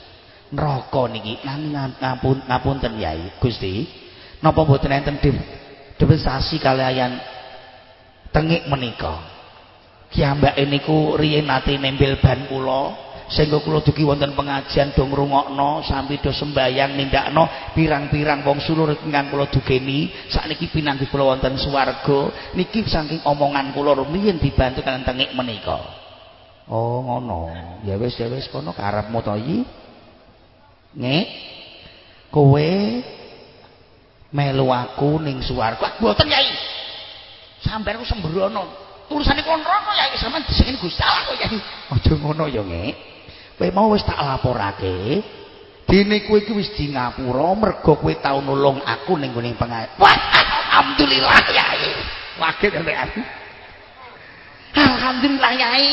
Neraka niki ngapun ngapunten Yai, Gusti. Napa mboten enten devastasi kalian tengik menika kiambake niku riyen nate nempel ban kula sehingga kula dugi wonten pengajian do ngrungokno sampai do sembayang nindakno pirang-pirang wong sulur ingkang kula dugeni. Sakniki pinanggih kula wonten swarga. Niki saking omongan kula rumiyin dibantu kalian tengik menika. Oh ngono. Ya wis ya wis kono karepmu to iki nggih kowe melu aku ning swarga. Mboten yai. Sampeyan ku sembrono. Tulisane kula neraka yai. Sampeyan disengin Gusti Allah kok yai. Aja ngono ya nggih kowe mau wis tak laporake? Dene kowe iki wis di ngapura mergo kowe tau nulung aku ning gone pengajian wah alhamdulillah yai. Waget aku alhamdulillah yai.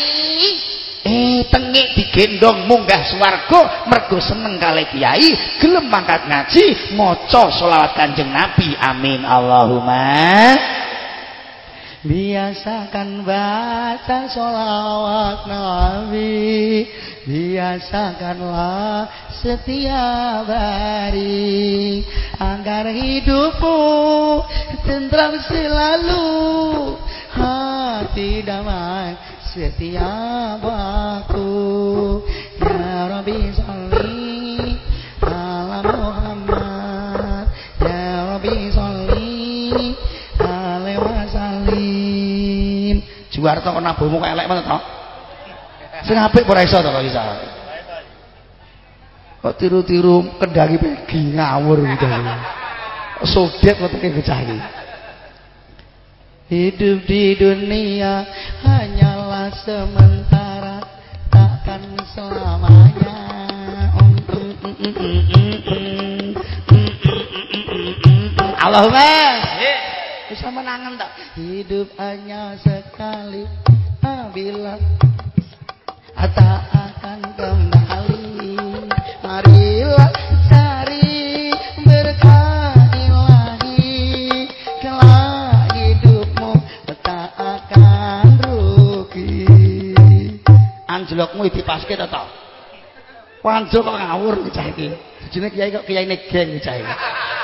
Eh tengik digendong munggah swarga mergo seneng kali kiai gelem mangkat ngaji maca selawat kanjeng nabi. Amin. Allahumma biasakan baca selawat nabi. Biasakanlah setiap hari. Agar hidupmu tentram selalu. Hati damai setiap waktu. Ya Rabbi salli Juwarto kena bomu kok elek banget to Sing apik ora iso to kok iso Kok tiru-tiru kendangi pegi ngawur gitu. Sodet kok teke gecah Hidup di dunia hanyalah sementara takkan selamanya Allahumma bisa menangan tak hidup hanya sekali bila tak akan kembali marilah cari berkah ilahi kelak tak akan rugi anjlokmu Wanjo kok ngawur cah iki. Kiai kok kiai geng cah.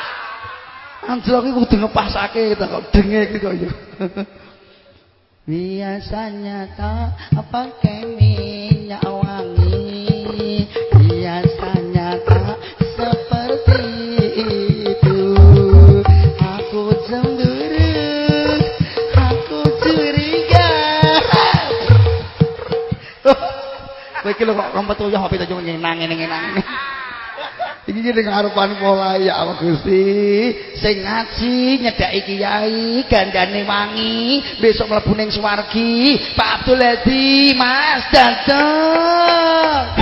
Anjlok iki kudu ngepasake ta kok denge iki kok ya. Biasanya tak pakai minyak wangi Biasanya tak seperti itu. Aku cemburu Aku curiga. Kowe iki lho kok kompet uyah apa to nyenang ngene-ngene Iki iki ning arepan pola ya Gusti. Sing ngaji nyedaki kiai gandane wangi, besok mlebu ning swargi. Pak Abdul Hadi, Mas dateng.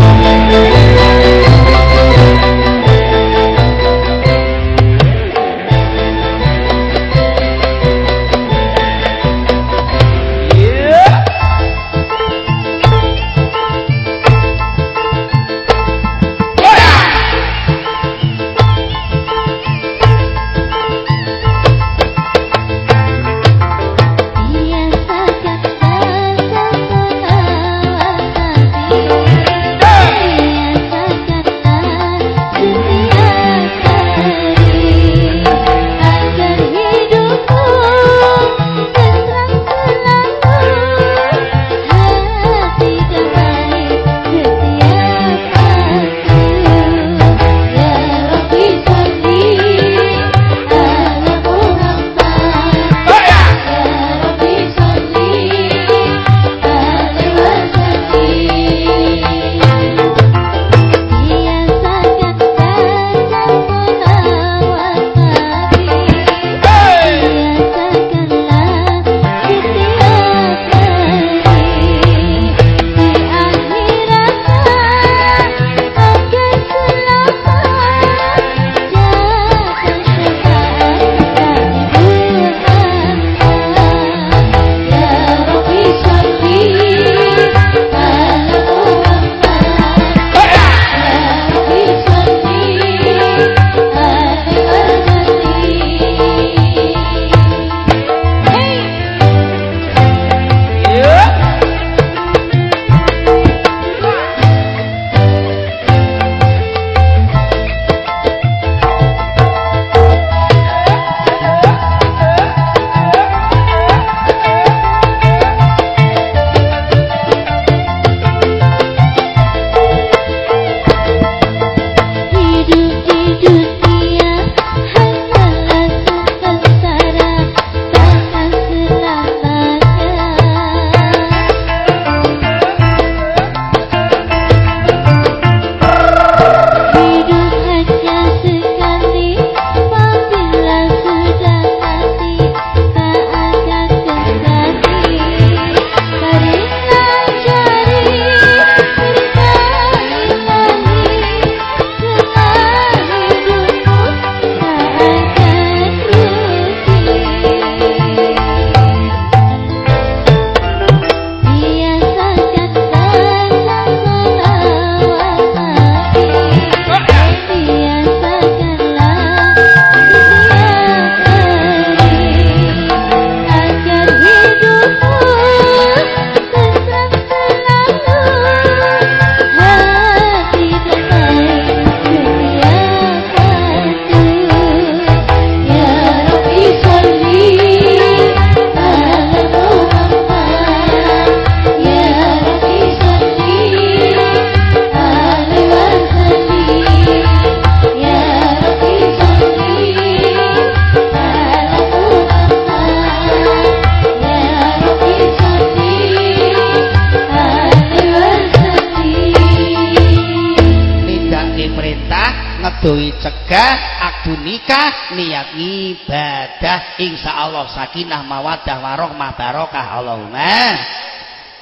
Niat ibadah. Insyaallah sakinah mawaddah warahmah barokah Allahumma.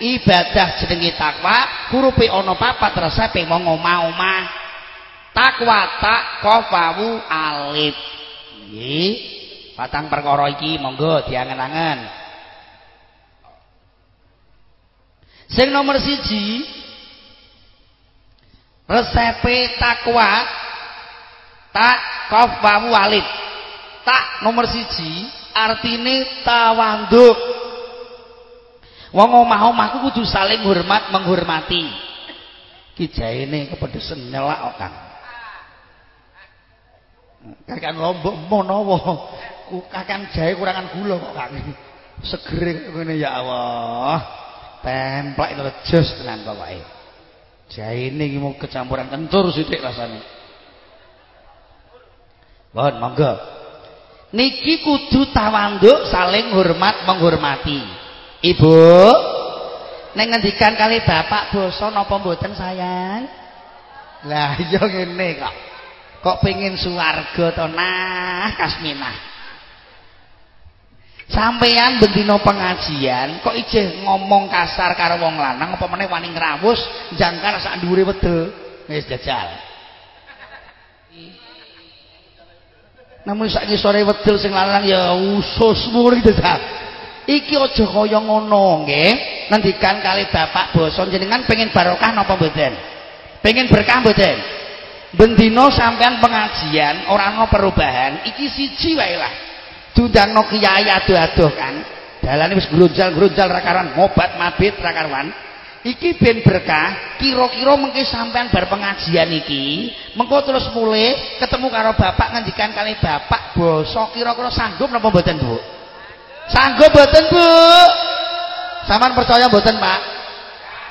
Ibadah jenenge takwa hurufe ana papat resepe wong omah-omah takwa tak qafawu alif. Nggih. Patang perkara iki monggo diangen-angen. Sing nomor siji resepe takwa tak qafawu alif tak nomor siji artine tawanduk Wong omah-omah kudu saling hormat menghormati. Ki jaene kepedesen nyelak kok Kang. Kakang lombok menawa kakang jahe kurangan gula kok Kang. Segere ngene ya Allah. Templek jos tenan pokoke. Jaene iki mau kecampuran kencur sithik rasane. Mohon monggo. Niki kudu tawanduk saling hormat menghormati. Ibu Neng ngendikan kali bapak basa napa mboten sayang? Lah iya ngene kok. Kok pengin swarga to nah Kasminah. Sampeyan bendina pengajian kok ijeh ngomong kasar karo wong lanang apa meneh wani ngrawus jangkar sak dhuwure wedhe. Wis jajal. Namun sak ngisore wedel sing lanang ya usus muri jajal. iki aja kaya ngono nggih. Nendikan kali bapak basa jenengan pengen barokah napa mboten? Pengen berkah mboten? Bendina sampean pengajian ora ana perubahan iki siji wae lah. Dundangno kiai adoh-adoh kan. Dalane wis grunjal-grunjal rakaran mobat mabit rakaran iki ben berkah kira-kira mengke sampean bar pengajian iki mengko terus mulai ketemu karo bapak ngendikan kali bapak basa kira-kira sanggup napa mboten Bu Sanggup mboten, Bu? Saman percaya mboten, Pak?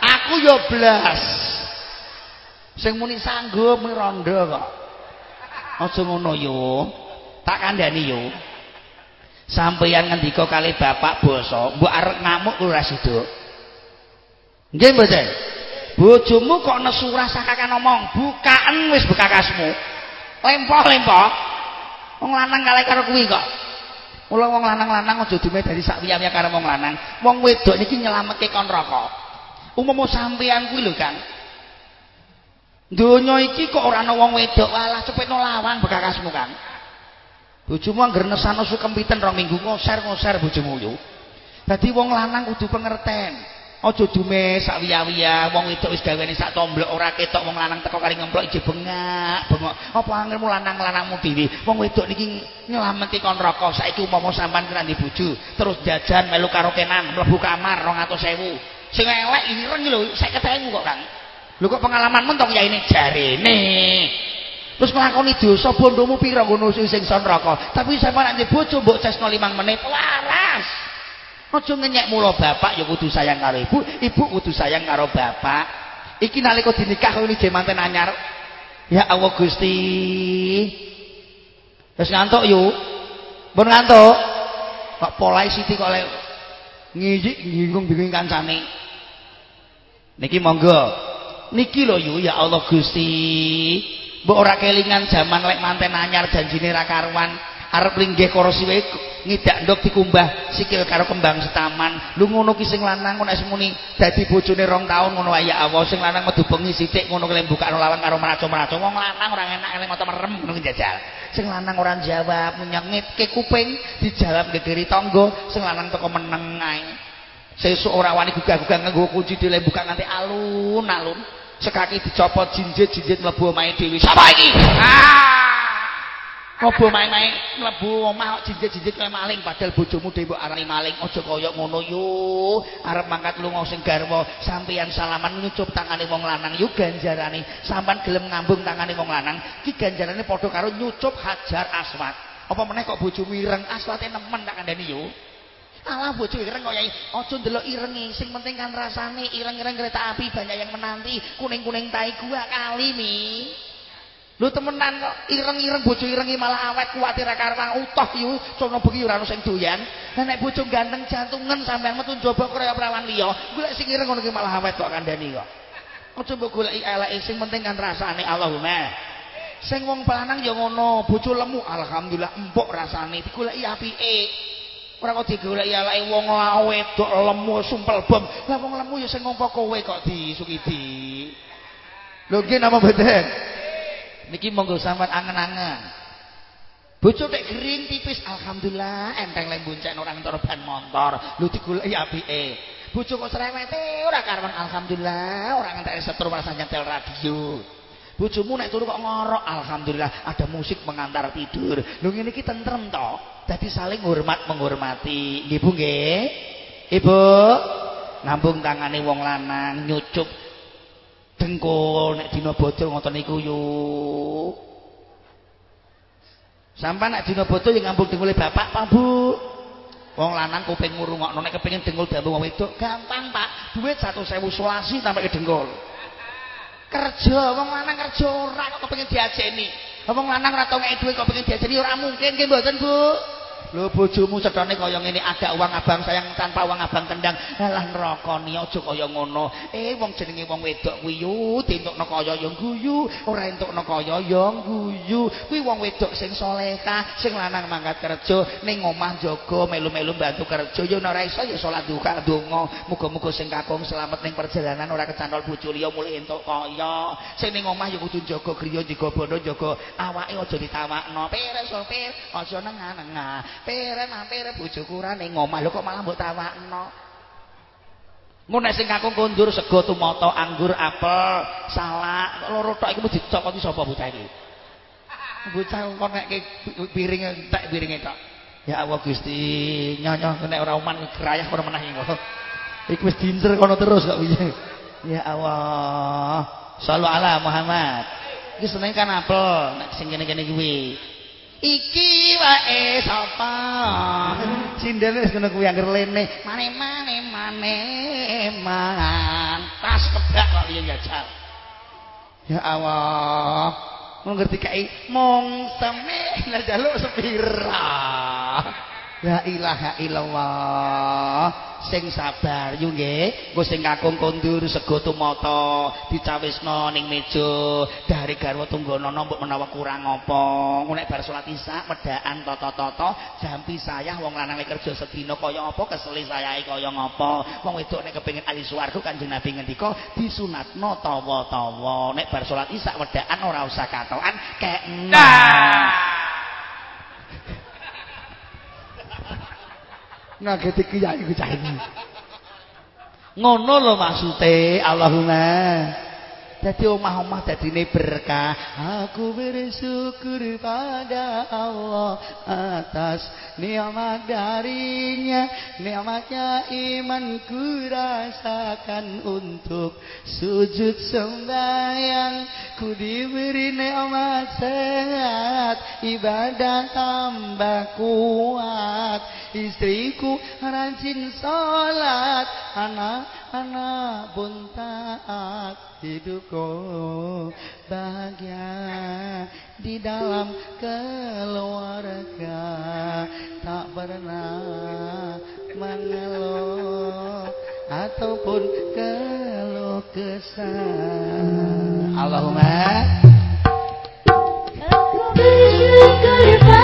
Aku ya blas. Sing muni sanggup muni rondo kok. Aja ngono yo. Tak kandhani yo. Sampeyan ngendika kali bapak basa, mbok arek ngamuk ora sida. Nggih mboten? Bojomu kok nesu rasa kakak ngomong, bukaan wis bekakasmu. Lempoh-lempoh. Wong lanang kalih karo kuwi kok. Mula wong lanang-lanang aja dumedani sak wiya-wiya karo wong lanang. Wong wedok niki nyelametke kon neraka. Umpama sampean kuwi lho, Kang. Donya iki kok ora ana wong wedok, walah cepetno lawang bekakasmu, Kang. Bojomu angger nesano sukempiten rong minggu ngoser-ngoser bojomu yo. Dadi wong lanang kudu pengerten. Aja dume sak wiya-wiya, wong wedok wis gaweane sak tomblok ora ketok wong lanang teko kali ngemplok ije bengak, bengok. Apa angelmu lanang-lanangmu dhewe? Wong wedok niki nylameti kon neraka. Saiki umpama sampean kira ndi bojo, terus jajan melu kenan, mlebu kamar 200.000. Sing elek ireng lho, 50.000 kok, Kang. Lho kok pengalaman mentok ya ini jarene. Terus nglakoni dosa bondomu pira ngono sing son neraka. Tapi sampean nek bojo mbok cesno 5 menit waras. Aja ngenyek mula bapak ya kudu sayang karo ibu, ibu kudu sayang karo bapak. Iki nalika dinikah ini manten anyar. Ya Allah Gusti. Wis ngantuk yuk. Pun ngantuk. Kok polai siti kok lek ngijik nginggung bingung kancane. Niki monggo. Niki lho yuk ya Allah Gusti. Mbok ora kelingan jaman lek manten anyar janjine ra karuan. Arep linggih karo siwe ngidak ndok dikumbah sikil karo kembang setaman. Lu ngono ki sing lanang kok nek semuni dadi bojone rong taun ngono wae ya Allah. Sing lanang metu bengi sithik ngono ki buka lawang karo meraco-meraco wong lanang ora enak eleng mata merem ngono jajal. Sing lanang ora jawab nyengitke kuping dijawab ngediri tangga sing lanang teko meneng ae. Sesuk ora wani gugah-gugah nganggo kunci dile buka nganti alun-alun sekaki dicopot jinjit-jinjit mlebu omahe dhewe. Sapa iki? Ah Ngobo main-main mlebu omah kok jinjit-jinjit kaya maling padahal bojomu dhewe arani maling. Aja kaya ngono yo. Arep mangkat lunga sing garwa sampeyan salaman nyucup tangane wong lanang yo ganjarane. Sampean gelem ngambung tangane wong lanang iki ganjarane padha karo nyucup hajar aswat apa meneh kok bojomu ireng? Aswate nemen tak kandhani yo. Alah bojo ireng kok yai. Aja ndelok irenge sing penting kan rasane ireng-ireng kereta api banyak yang menanti. Kuning-kuning tai gua kali mi Lho temenan kok ireng-ireng bojo irengi malah awet kuwatir karo utuh yu sono bengi ora ono sing doyan. Nek bojo ganteng jantungan sampean metu njaba kaya prawan liya, golek sing ireng ngono ki malah awet kok kandhani kok. Aja mbok goleki eleke sing penting kan rasane Allahumma. Sing wong pelanang ya ngono, bojo lemu alhamdulillah empuk rasane digoleki apike. Ora kok digoleki alake wong wedok lemu sumpel bom. Lah wong lemu ya sing ngompo kowe kok disukidi. Lho nggih napa mboten? Niki monggo sampean angen-angen. Bojo tek gering tipis alhamdulillah enteng lek bonceng ora ngentor ban motor. Lho digoleki apike. Bojo kok cerewete ora karuan alhamdulillah ora ngentek setrum rasa nyetel radio. Bojomu nek turu kok ngorok, alhamdulillah ada musik mengantar tidur. Lho ngene iki tentrem to. Dadi saling hormat menghormati. Nggih Bu. Ibu, ngambung tangane wong lanang nyucup dengkul nek dina bodol ngoten niku yo. Sampai nek dina bodol yang ngambung dengkule bapak Pak Bu. Wong lanang kuping ngrungokno nek kepengin dengkul dambu wong wedok gampang Pak. Duit 100.000 sulasi sampai dengkul. kerja wong lanang kerja ora kok kepengin diajeni wong lanang ora tau ngeki dhuwit kok kepengin diajeni ora mungkin nggih mboten Bu Lho bojomu cethone kaya ngene ada uang abang sayang tanpa uang abang kendang. Alah neraka aja kaya ngono. Eh wong jenenge wong wedok kuwi yo dientukno kaya yo guyu, ora entukno kaya yo guyu. Kuwi wong wedok sing salehah, sing lanang mangkat kerja ning omah jaga melu-melu bantu kerja yo ora iso yo salat duka donga. Muga-muga sing kakung selamat ning perjalanan ora kecantol bojo liya mulih entuk kaya. Sing ning omah yo kudu jaga griya jaga bondo jaga awake aja ditawakno. Pire sopir, aja nengah-nengah. Pere mampir bojoku ora ning omah. Lho kok malah mbok tawakno? Ngono sing kakung kondur sego tumata anggur apel salak loro tok iki mesti dicokoti sapa bocah iki? Bocah kok nek piring entek piringe tok. Ya Allah Gusti nyonyo nek ora uman gerayah ora menah iki iki wis dinter kono terus kok piye? Ya Allah sallu ala Muhammad. Iki seneng kan apel nek sing kene-kene kuwi iki wae sapa? Sindene wis ngono kuwi anggere lene. Mane mane mane tas kebak kok piye jajal ya Allah. Mau ngerti kai mong semeh lah jaluk sepira La ilaha illallah. Sing sabar yo nggih. Engko sing kakung kondur sego tumata dicawisno ning meja. Dari garwa tungganana mbok menawa kurang apa. Nek bar salat isya medhaan tata-tata jampi sayah wong lanang kerja sedina kaya apa keseli sayahe kaya ngapa. Wong wedok nek kepengin ahli swarga kanjeng Nabi ngendika disunatno tawa-tawa. Nek bar salat isya medhaan ora usah katokan kek nah ngageti kiai ku cah iki ngono lho maksude Allahumma Jadi omah-omah dadine berkah. Aku bersyukur pada Allah atas nikmat darinya. Nikmatnya iman ku rasakan untuk sujud sembahyang. Ku diberi nikmat sehat, ibadah tambah kuat. Istriku rajin salat, anak-anak pun taat. hidupku bahagia di dalam keluarga. Tak pernah mengeluh ataupun keluh kesah. Allahumma. Aku bersyukur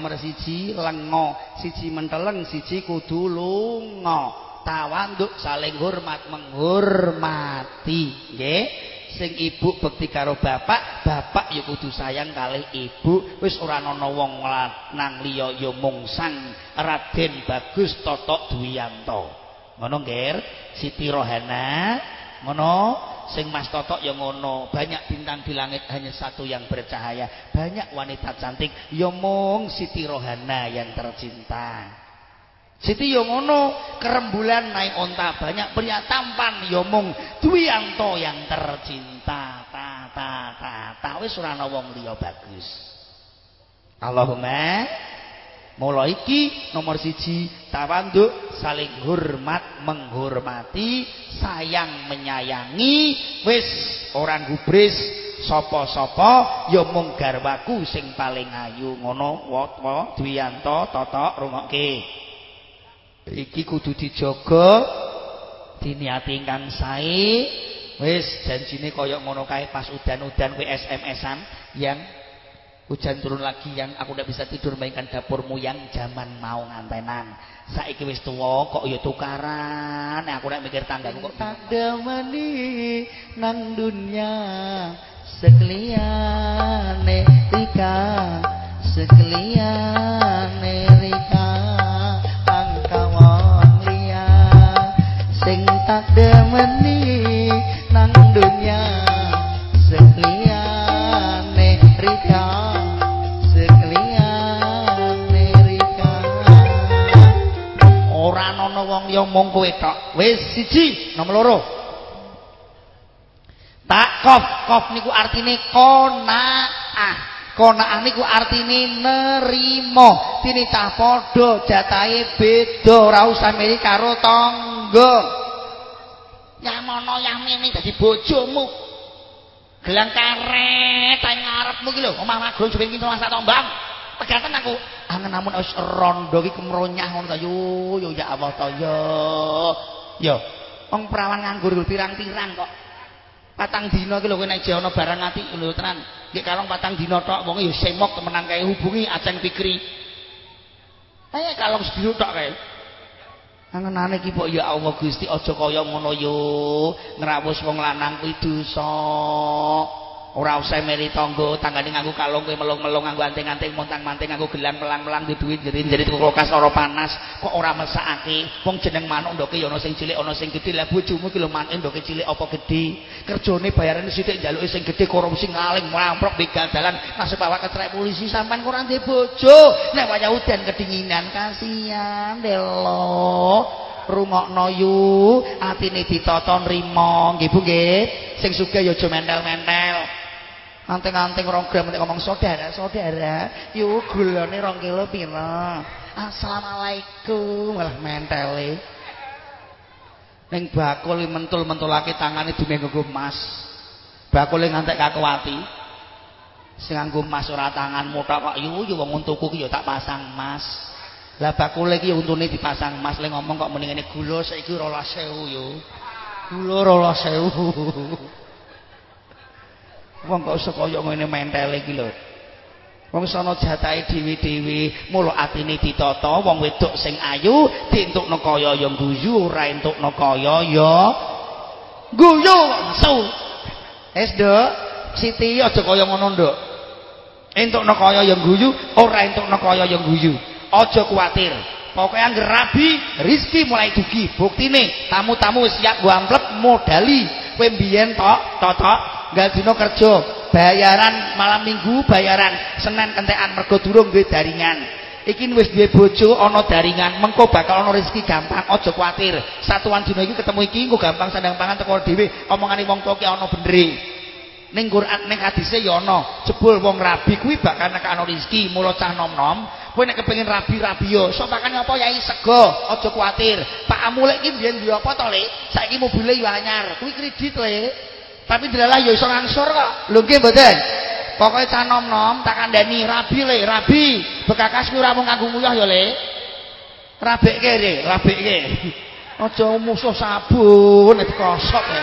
nomor siji lengo, siji menteleng, siji kudu lunga. Tawanduk saling hormat menghormati, nggih. Sing ibu bekti karo bapak, bapak ya kudu sayang kalih ibu. Wis ora ana wong lanang liya ya mung sang Raden Bagus Totok Dwiyanto. Ngono nggih, Siti Rohana, ngono sing Mas Totok ya ngono banyak bintang di langit hanya satu yang bercahaya. Banyak wanita cantik. Ya mung Siti Rohana yang tercinta. Siti ya ngono kerembulan naik onta banyak pria tampan. Ya mung Dwianto yang tercinta. Ta ta ta ta wis wong bagus. Allahumma Mulai iki nomor siji tawanduk saling hormat menghormati sayang menyayangi wis orang gubris sapa-sapa ya mung garwaku sing paling ayu ngono wa Dwiyanto totok rungokke iki kudu dijaga diniati ingkang sae wis janjine kaya ngono kae pas udan-udan kuwi SMS-an yang hujan turun lagi yang. Aku tidak bisa tidur mainkan dapurmu yang. Zaman mau ngantenan. Saiki wis tuwa kok ya tukaran. Aku nek mikir tanggaku kok tadamani nang dunia sekliane rika. Sekliane rika. Angka wong liya. Sing tak demeni nang dunia liya mung kowe tok. Wis siji, nomor loro. Takof, kof niku artine qanaah. Qanaah niku artine nerima. Tinitah padha, jatahe beda, ora usah miri karo tangga. Yamono yamene dadi bojomu. Gelang karet ta ngarepmu ki lho, omah jebeng kintu sak tombang. Pegatan aku. Angen namun wis rondo iki kemronyah ngono yo yo ya Allah ta yo. Yo. Wong perawan nganggur pirang-pirang kok. Patang dina iki lho kowe nek ana barang ati lho tenan. Nggih kalong patang dina tok wong yo semok temenan kae hubungi Aceng Pikri. Ayo kalong sedino tok kae. Angenane iki kok ya Allah Gusti aja kaya ngono yo. Ngrawus wong lanang kuwi dosa. Ora usah meri tangga tanggane nganggo kalung kowe melung-melung nganggo anting-anting montang-manting nganggo gelang melang-melang di duit jadi-jadi kulkas ora panas. Kok ora mesakake wong jeneng manuk ndoke ya ana sing cilik ana sing gedhe. Lah bojomu ki lho manuk ndoke cilik apa gedhe? Kerjane bayarane sithik njaluke sing gedhe korupsi ngaling mramprok begal dalan nasib awak ketrek polisi sampean ora ndek bojo? Nek wayah udan kedinginan kasihan delo rungokno yu atine ditata nrimo nggih Bu nggih sing sugih ya aja mentel-mentel Anting-anting rong gram ngomong saudara, saudara, yuk gulane rong kilo pira? Assalamualaikum, malah mentele. Ning bakul mentul-mentulake tangane dume nggo emas. Bakul ngantek kakuwati. Sing nganggo emas ora tanganmu tok kok yu yu wong untuku ki ya tak pasang emas. Lah bakul iki ya untune dipasang emas le ngomong kok mending ngene gula saiki 12000 yo. Gula 12000. Wong kok iso kaya ngene mentel iki lho. Wong sono jatahe dhewe-dhewe, mula atine ditata, wong wedok sing ayu dientukno kaya ya guyu, ora entukno kaya ya guyu su. Es, Nduk, Siti aja kaya ngono, Nduk. Entukno kaya ya guyu, ora entukno kaya ya guyu. Aja kuwatir. Pokoke anggere rabi, rezeki mulai dugi. Buktine, tamu-tamu siap go amplep modali. Kowe mbiyen tok, tok, Gak dino kerja bayaran malam minggu bayaran Senin kentekan mergo durung duwe daringan iki wis duwe bojo ana daringan mengko bakal ana rezeki gampang aja kuwatir satuan dina iki ketemu iki engko gampang sandang pangan teko dhewe omongane wong tuwa ki ana benere ning Quran ning hadise ya ana. Jebul wong rabi kuwi bakal nek ana rezeki mula cah nom-nom. Kowe nek kepengin rabi-rabi yo sok makan apa yai? Sego aja kuwatir Pak Amulek iki biyen duwe apa to Le saiki mobile yo anyar. Kuwi kredit Le tapi dilalah ya iso ngangsur kok. Lho nggih mboten? Pokoke cah nom-nom tak kandhani rabi le rabi. Bekakas kuwi ora mung kanggo nguyah ya le rabekke le rabekke. Aja musuh sabun nek kosok e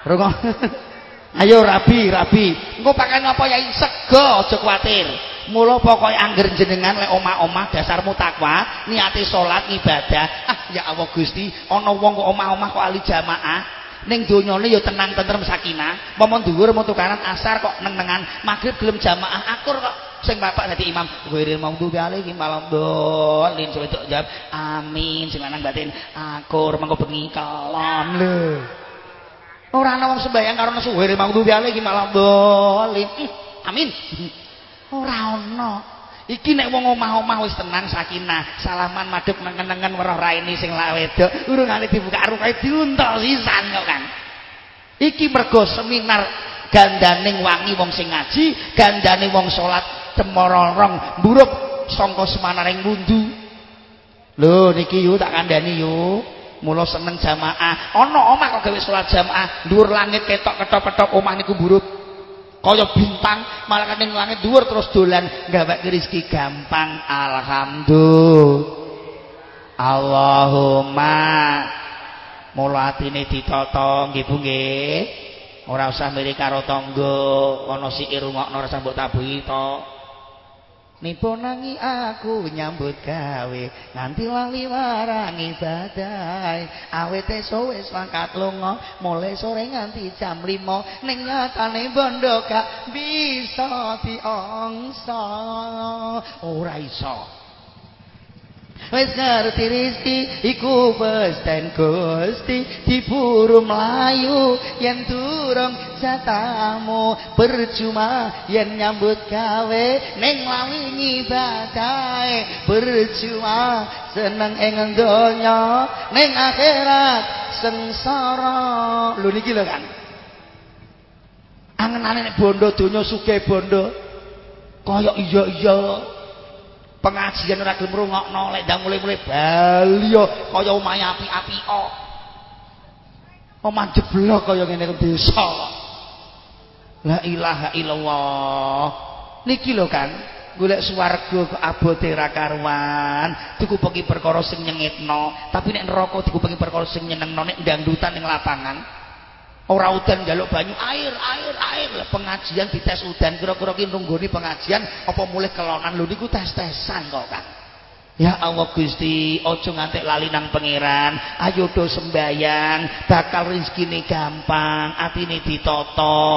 Rungok. Ayo rabi, rabi. Engko pakaian apa ya sego aja kuwatir. Mula pokoke angger jenengan lek omah-omah dasarmu takwa, niate salat ibadah. Ah ya Allah Gusti, ana wong kok omah-omah kok ali jamaah. Ning donyane ya tenang tentrem sakinah. Momon dhuwur mau tukaran asar kok neng-nengan, magrib gelem jamaah akur kok sing bapak dadi imam wiril maghdubi alaihim waladhdallin wedok jawab amin sing lanang batin akur mengko bengi kalam lho ora ana wong sembayang karo nesu wiril maghdubi alaihim waladhdallin amin. Ora ana. Iki nek wong omah-omah wis tenang sakinah. Salaman madhep nengen-nengen weruh raine sing lak wedok. Urungane dibuka rukae diuntok sisan kok kan iki mergo seminar gandaning wangi wong sing ngaji gandane wong salat cemororong buruk sangka semanaring mundu lho niki yu tak kandhani yu mula seneng jamaah. Ana omah kok gawe salat jamaah. Dhuwur langit ketok ketok-ketok omah niku buruk. Kaya bintang malah kaning langit dhuwur terus dolan. Gawe rezeki gampang alhamdulillah. Allahumma. Mula atine ditata nggih Bu nggih. Ora usah mirip karo tangga. Ana sikir rungokno ora sambut tabuhi to Niponangi aku nyambut gawe nganti lali warangi badai. Awete wis mangkat lunga mulai sore nganti jam 5 ning nyatane bondo gak bisa diongso. Ora iso Wis ngerti rizki iku pesten Gusti diburu mlayu yen durung jatamu percuma yen nyambut gawe ning lawi ngibadahe percuma seneng ing donya ning akhirat sengsara. Lho niki lho kan angen-angen nek bondo donya sugih bondo kaya iya-iya pengajian ora gelem rungokno lek ndang mulai-mulai bali kaya omahe api-api o. Omah jeblok kaya ngene desa. La ilaha illallah. Niki lho kan, golek swarga kok abote ra karuan, dikupengi perkara sing nyengitno, tapi nek neraka dikupengi perkara sing nyenengno nek dangdutan ning lapangan. Ora udan njaluk banyu, air, air, air. Pengajian dites udan, kira-kira ki nunggoni pengajian apa mulih kelonan lho niku tes-tesan kok, Kang. Ya Allah Gusti, ojo ngantek lali nang pangeran. Ayo do sembayang, bakal rezekine gampang, atine ditata.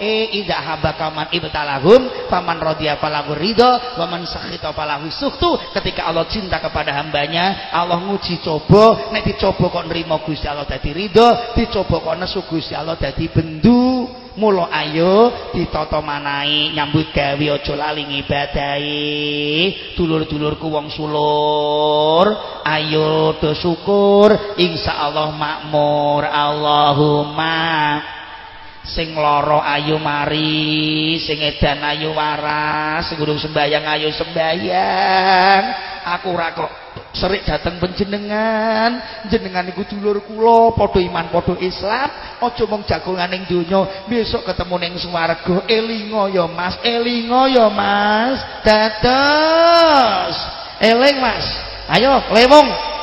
Eh idza habaka man ibtalahum, faman radiya falahu ridha, wa man sakhita falahu sukhtu. Ketika Allah cinta kepada hambanya, Allah nguji coba, nek dicoba kok nrimo Gusti Allah dadi ridha, dicoba kok nesu Gusti Allah dadi bendu. Mula ayo ditata manahi nyambut gawe aja lali ngibadahi. Dulur-dulurku wong sulur, ayo do syukur insyaallah makmur. Allahumma sing loro ayo mari sing edan ayo waras sing sembayang ayo sembayang aku ora serik dateng panjenengan. Jenengan iku dulur kula padha iman padha Islam. Aja mung jagongan ning donya besok ketemu ning swarga. Elinga ya Mas. Elinga ya Mas. Dados. Eling Mas. Ayo lewung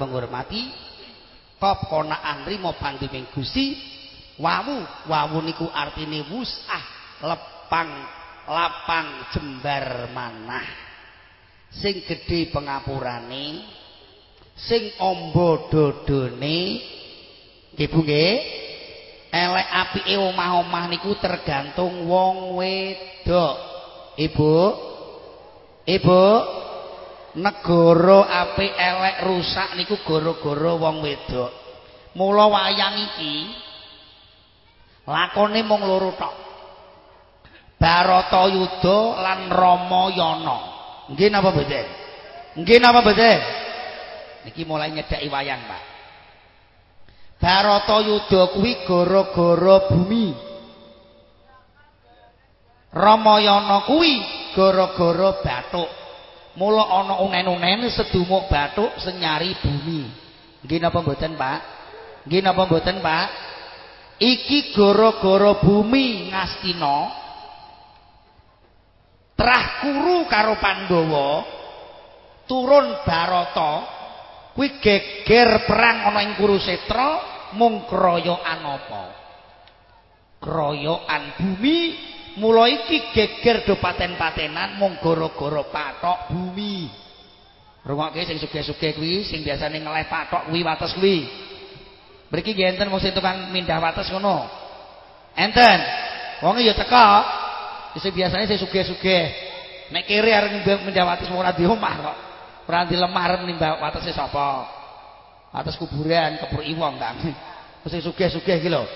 menghormati kop konaan rimo pandeming Gusti wawu wawu niku artine wusah lepang lapang jembar manah. Sing gedhe pengapurane sing amba dodone nggih Bu nggih. Elek apike omah-omah niku tergantung wong wedok. Ibu Ibu negara apik elek rusak niku gara-gara wong wedok. Mula wayang iki lakone mung loro tok. Baratayuda lan Ramayana. Nggih napa mboten? Nggih napa mboten? Niki mulai nyedaki wayang, Pak. Baratayuda kuwi gara-gara bumi. Ramayana kuwi gara-gara bathuk. Mula ana unen-unen sedumuk bathuk senyari bumi. Nggih napa mboten, Pak? Nggih napa mboten, Pak? Iki gara-gara bumi Ngastina trah kuru karo Pandhawa turun Barata kuwi geger perang ana ing Kurusetra mung kroyokan apa? Kroyokan bumi Mula iki geger do paten-patenan mung gara-gara patok bumi. Rungokke sing sugih-sugih kuwi sing biasane ngeleh patok kuwi wates kuwi. Mriki nggih enten wong sing tukang mindah wates ngono. Enten. Wong ya teka. Sing biasane sing sugih-sugih. Nek kiri arep mindah wates ora di omah kok. Ora di lemah arep watese sapa? Atas kuburan kebur iwong kan. Sing sugih-sugih iki lho.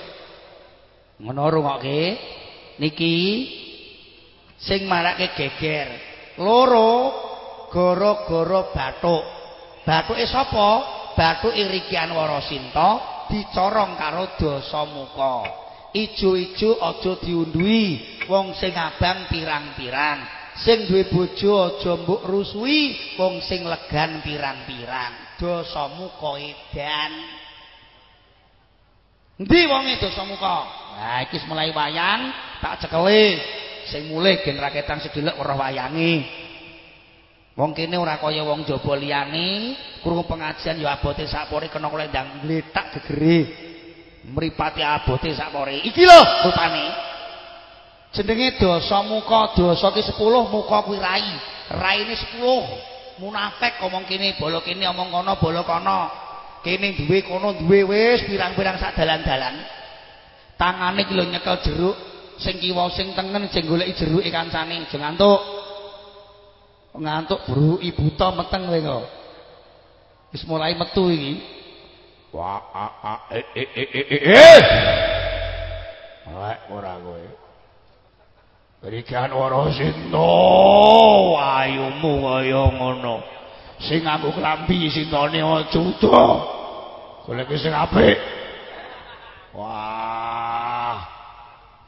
Ngono rungokke. Niki sing marake geger. Loro gara-gara bathuk. Bathuke sapa? Bathuke Riki Anwara Sinta dicorong karo Dasamuka ijo-ijo aja diundhuhi wong sing abang pirang-pirang. Sing duwe bojo aja mbok rusui wong sing legan pirang-pirang. Dasamuka edan Endi wonge Dasamuka? Nah iki mulai wayang tak cekeli sing mulih gen raketan sedelok weruh wayange. Wong kene ora kaya wong jaba liyane, krungu pengajian ya abote sakpore kena klendang gletak gegere. Mripati abote sakpore. Iki lho rupane. Jenenge Dasamuka, dasa ki 10, muka kuwi rai. Raine 10. Munafik omong kene, bolo kene omong kono, bolo kono. Kene duwe kono duwe wis pirang-pirang sak dalan-dalan. Tangane ki lho nyekel jeruk, sing kiwa sing tengen sing goleki jeruke kancane, aja ngantuk. Ngantuk buru ibu to meteng kowe kok. Wis mulai metu iki. Wah a a e e e e e. e. Lek ora kowe. Berikan ora sinto ayumu kaya ngono. Sing nganggo klambi sintone aja udo. Golek sing apik. Wah.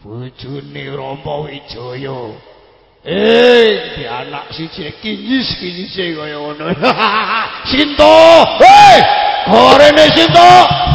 Bojone Rama Wijaya. Eh, di anak siji kinyis-kinyise kaya ngono. Sinto! Hei! Gorene Sinto!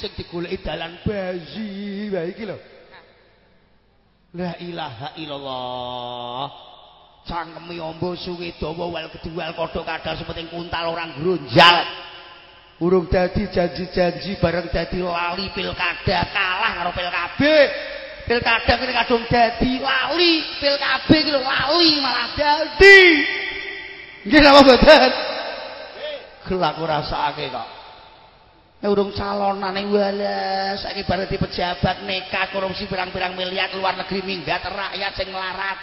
Sing digoleki dalan bayi. Wah iki lho. La ilaha illallah. Cangkeme ombo suwe dawa wal kedual kodhok kadal sepenting kuntal orang gronjal. Urung dadi janji-janji bareng dadi lali pilkada kalah karo pilkabe. pilkada kene kadung dadi lali pilkab iki lali malah dadi nggih napa mboten gelak ora rasake kok urung calonane wala saiki bareng di pejabat nekat korupsi pirang-pirang miliar luar negeri minggat rakyat sing melarat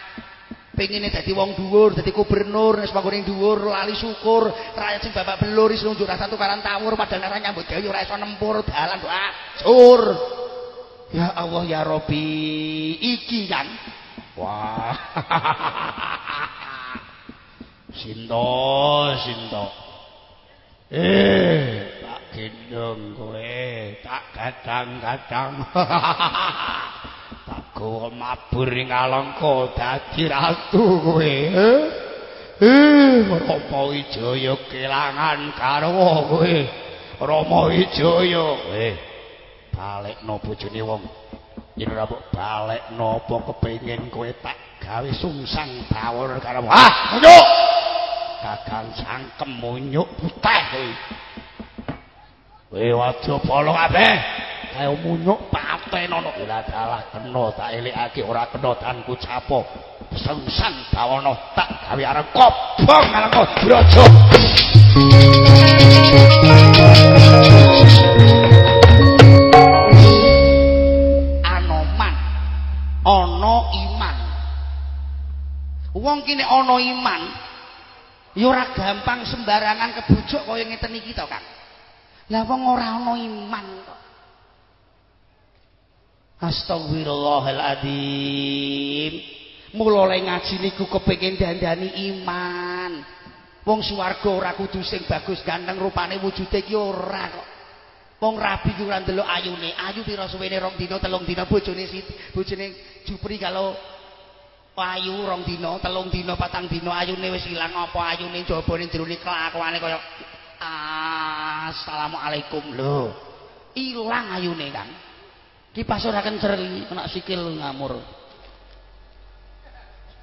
pengine dadi wong dhuwur dadi gubernur nek panggone dhuwur lali syukur rakyat sing babak belur is nunjuk satu karan tawur padahal ora nyambut gawe ora iso nempur dalan doa sur Ya Allah ya Robi iki kan. Wah. Sinto, sinto. Eh, gendong kowe, tak gadang-gadang. tak gowo mabur ing alangka dadi ratu kowe. Eh, Rama Wijaya kelangan karo kowe. Rama Wijaya. Eh, balekno bojone wong yen ora mbok balekno apa kepengin kowe tak gawe sungsang bawur karo ah munyuk gagang sangkem munyuk putih kowe kowe aja polong kabeh. Kaya munyuk patenono ora dalah kena tak elekake ora kena danku capo. Sungsang bawono tak gawe arep kobong nang braja wong kene ana iman ya ora gampang sembarangan kebujuk kaya ngeten iki to Kang lah wong ora ana iman kok Astagfirullahaladzim Mula le ngaji niku kepengin dandani iman. Wong swarga ora kudu sing bagus ganteng rupane wujude iki ora kok. Wong rabi ki ora ndelok ayune. Ayu pira suwene rong dina, telung dina bojone bojone Jupri kalau ayu rong dina, telung dina, patang dina ayune wis ilang apa ayune jabane jerone kelakuane kaya Assalamualaikum lho. Ilang ayune kan. Kipas ora kencer iki, kena sikil ngamur.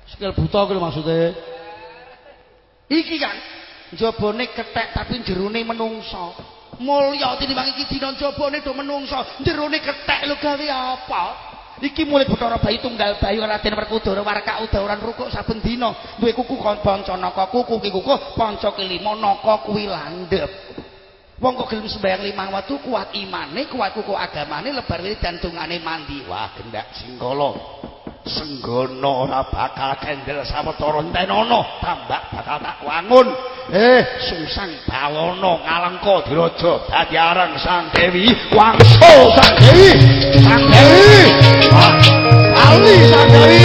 Sikil buta kuwi maksude. Iki kan jabane kethek tapi jerone menungso. Mulya tinimbang iki dina jabane do menungso, jerone kethek lho gawe apa? Iki mulai Bathara Bayi tunggal Bayu Raden Werkudara warka udawuran rukuk saben dina duwe kuku kanca naka kuku ki kuku panca kelima naka kuwi landhep. Wong kok gelem sembahyang limang waktu kuat imane, kuat kuku agamane, lebar dan dungane mandi. Wah, gendak singkala. Senggono ora bakal kendel sawetara entenono, tambak bakal tak wangun. Eh, sungsang bawono ngalengka diraja dadi aran Sang Dewi, wangsul Sang Dewi. Sang Dewi. Ali Sang Dewi.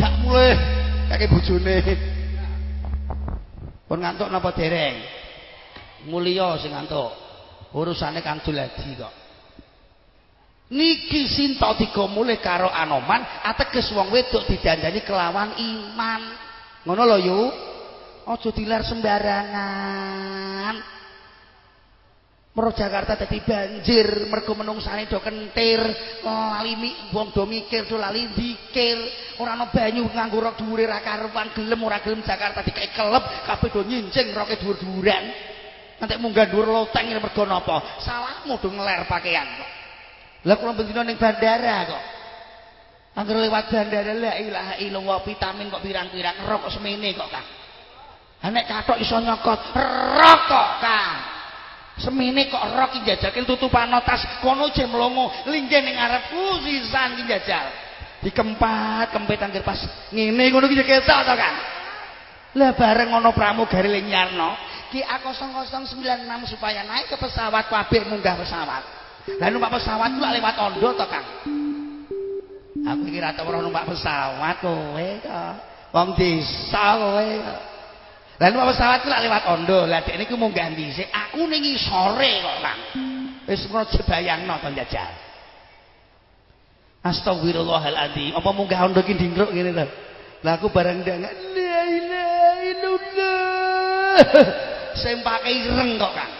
Jak mulai kake bojone. Pun ngantuk napa dereng? Mulya sing ngantuk. Urusane Kang Duladi kok. Niki sinta tiga mulih karo Anoman ateges wong wedok didandani kelawan iman. Ngono lho yu. Aja dilar sembarangan. Mergo Jakarta dadi banjir mergo menungsane do kentir, lali wong do mikir do lali dikir, ora ana banyu nganggo rok dhuwure ra karuan gelem ora gelem Jakarta dikai kelep kabeh do nyincing roke dhuwur-dhuwuran. Nanti munggah dhuwur loteng mergo napa? Salahmu do ngeler pakaian kok. Lah kula bendina ning bandara kok. Angger lewat bandara la ilaha illallah vitamin kok pirang-pirang rokok semene kok Kang. Nek kathok iso nyokot rokok Kang. semene kok rok njajal tutupan tas kono je mlongo linggih ning arepku sisan iki njajal dikempat kempet anggere pas ngene ngono iki ketok to kan lah bareng ana pramugari le nyarno ki A0096 supaya naik ke pesawat kabeh munggah pesawat lah numpak pesawat ku lewat ondo to Kang aku iki ra tau numpak pesawat kowe kok wong desa kowe Lalu apa pesawat lak lewat ondo, lah dek niku munggah dhisik. Aku ning sore kok, Kang. Wis ngono jebayangno to njajal. Astagfirullahaladzim. Apa munggah ondo ki ndingkruk ngene to. Lah aku bareng ndang la ilaha illallah. Sempake ireng kok, Kang.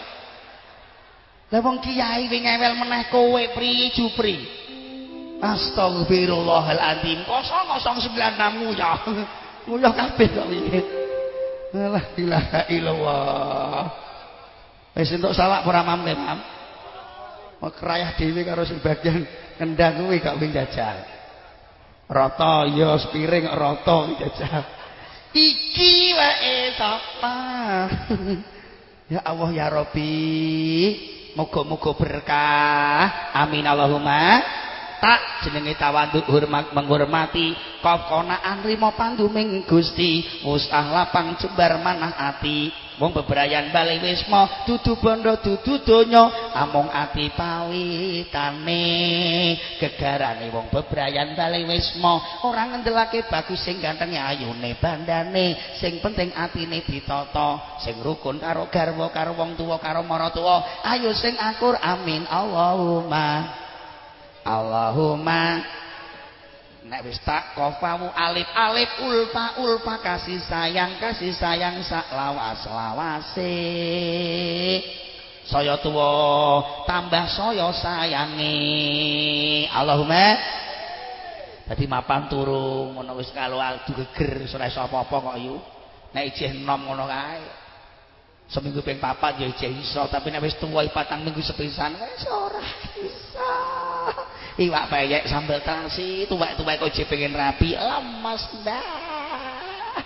Lah wong kiai wing ngewel meneh kowe pri jupri. Astagfirullahaladzim. 009 nguyah. Nguyah kabeh kok iki. La ilaha illallah. Wis entuk salak ora mam Mam? Mau kerayah dhewe karo sing bagian kendang kuwi gak wing jajal. Rata ya spiring rata jajal. Iki wae sapa? ya Allah ya Rabbi, muga-muga berkah. Amin Allahumma. tak jenenge tawadhu hormat menghormati kokonaan rimo panduming Gusti musah lapang jembar manah ati wong bebrayan bali wisma dudu bondo dudu donya. Amung ati pawitane gegarane wong bebrayan bali wisma. Ora ngendelake bagus sing ganteng ayune bandane sing penting atine ditata sing rukun karo garwa karo wong tuwa karo maratuwa ayo sing akur amin. Allahumma Allahumma nek wis tak kofamu alif alif ulfa ulfa kasih sayang kasih sayang sak lawas lawase. Saya tuwa tambah saya sayangi. Allahumma. Dadi mapan turu ngono wis kalau aldu geger ora iso apa-apa kok yu. Nek ijeh nom ngono kae. Seminggu ping papat ya ijeh iso tapi nek wis tuwa patang minggu sepisan wis ora iso iwak peyek sambal terasi tuwek-tuwek kok je pengen rapi lemes dah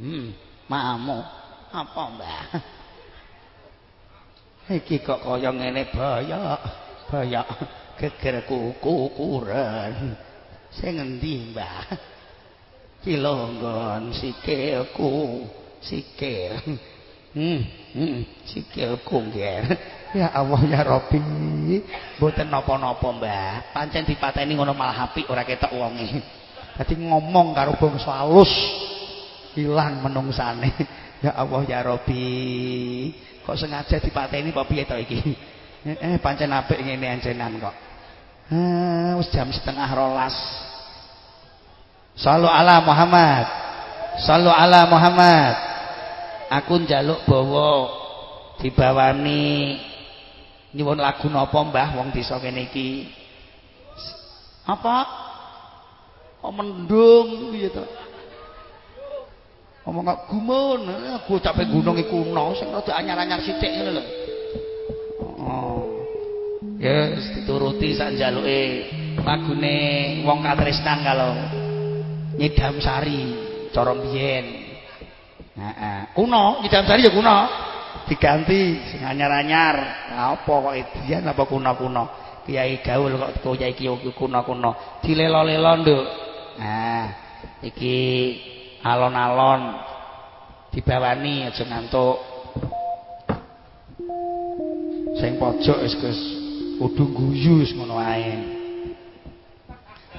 hmm mamu apa mbah iki kok kaya ngene bayok bayok geger kuku kuren sing endi mbah kilonggon sikilku. Sikil. Hmm hmm sikilku nggih Ya Allah ya Rabbi. Mboten napa-napa, Mbah. Pancen dipateni ngono malah apik ora ketok wonge. Dadi ngomong karo bangsa alus ilang menungsane. Ya Allah ya Rabbi. Kok sengaja dipateni apa piye to iki? Eh pancen apik ngene anjenan kok. Ah, wis jam setengah rolas. Sallu ala Muhammad. Sallu ala Muhammad. Aku njaluk bawa dibawani nyuwun lagu napa Mbah? Wong desa kene iki. Apa? Kok mendung? Piye to. Ngomong kok gumun. Aku capek gunung iku kuno sing rada anyar-anyar sithik ngene lho. Oh. Ya yes, dituruti sak njaluke lagune wong katresnan kalau nyidam sari cara biyen heeh. Kuno nyidam sari ya kuno diganti sing anyar-anyar. Apa kok edian apa kuno-kuno? Kiai gaul kok kiai iki kuno-kuno. Dilelo-lelo, Nduk. Nah, iki alon-alon dibawani aja ngantuk. Sing pojok wis kudu guyu ngono wae.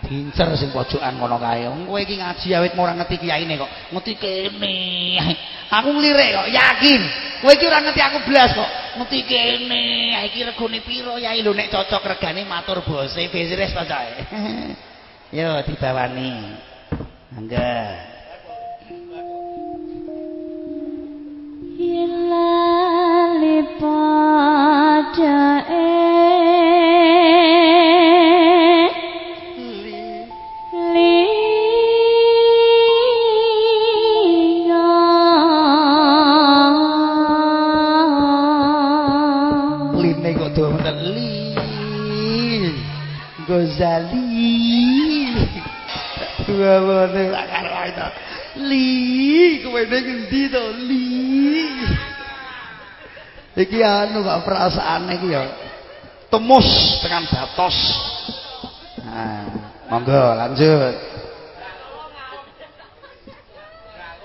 Dincer sing pojokan ngono kae. Kowe iki ngaji awit ora ngerti kiyaine kok. Ngerti kene. Aku nglirik kok, yakin. Kowe iki ora ngerti aku blas kok. Ngerti kene. Iki regane piro yai lho nek cocok regane matur bose beres to cae. Yo dibawani. Mangga. Hilali Gawone karo itu. Li, kowe ning endi to, Li? Iki anu kok perasaane iki ya. Temus tekan batos. Nah, monggo lanjut.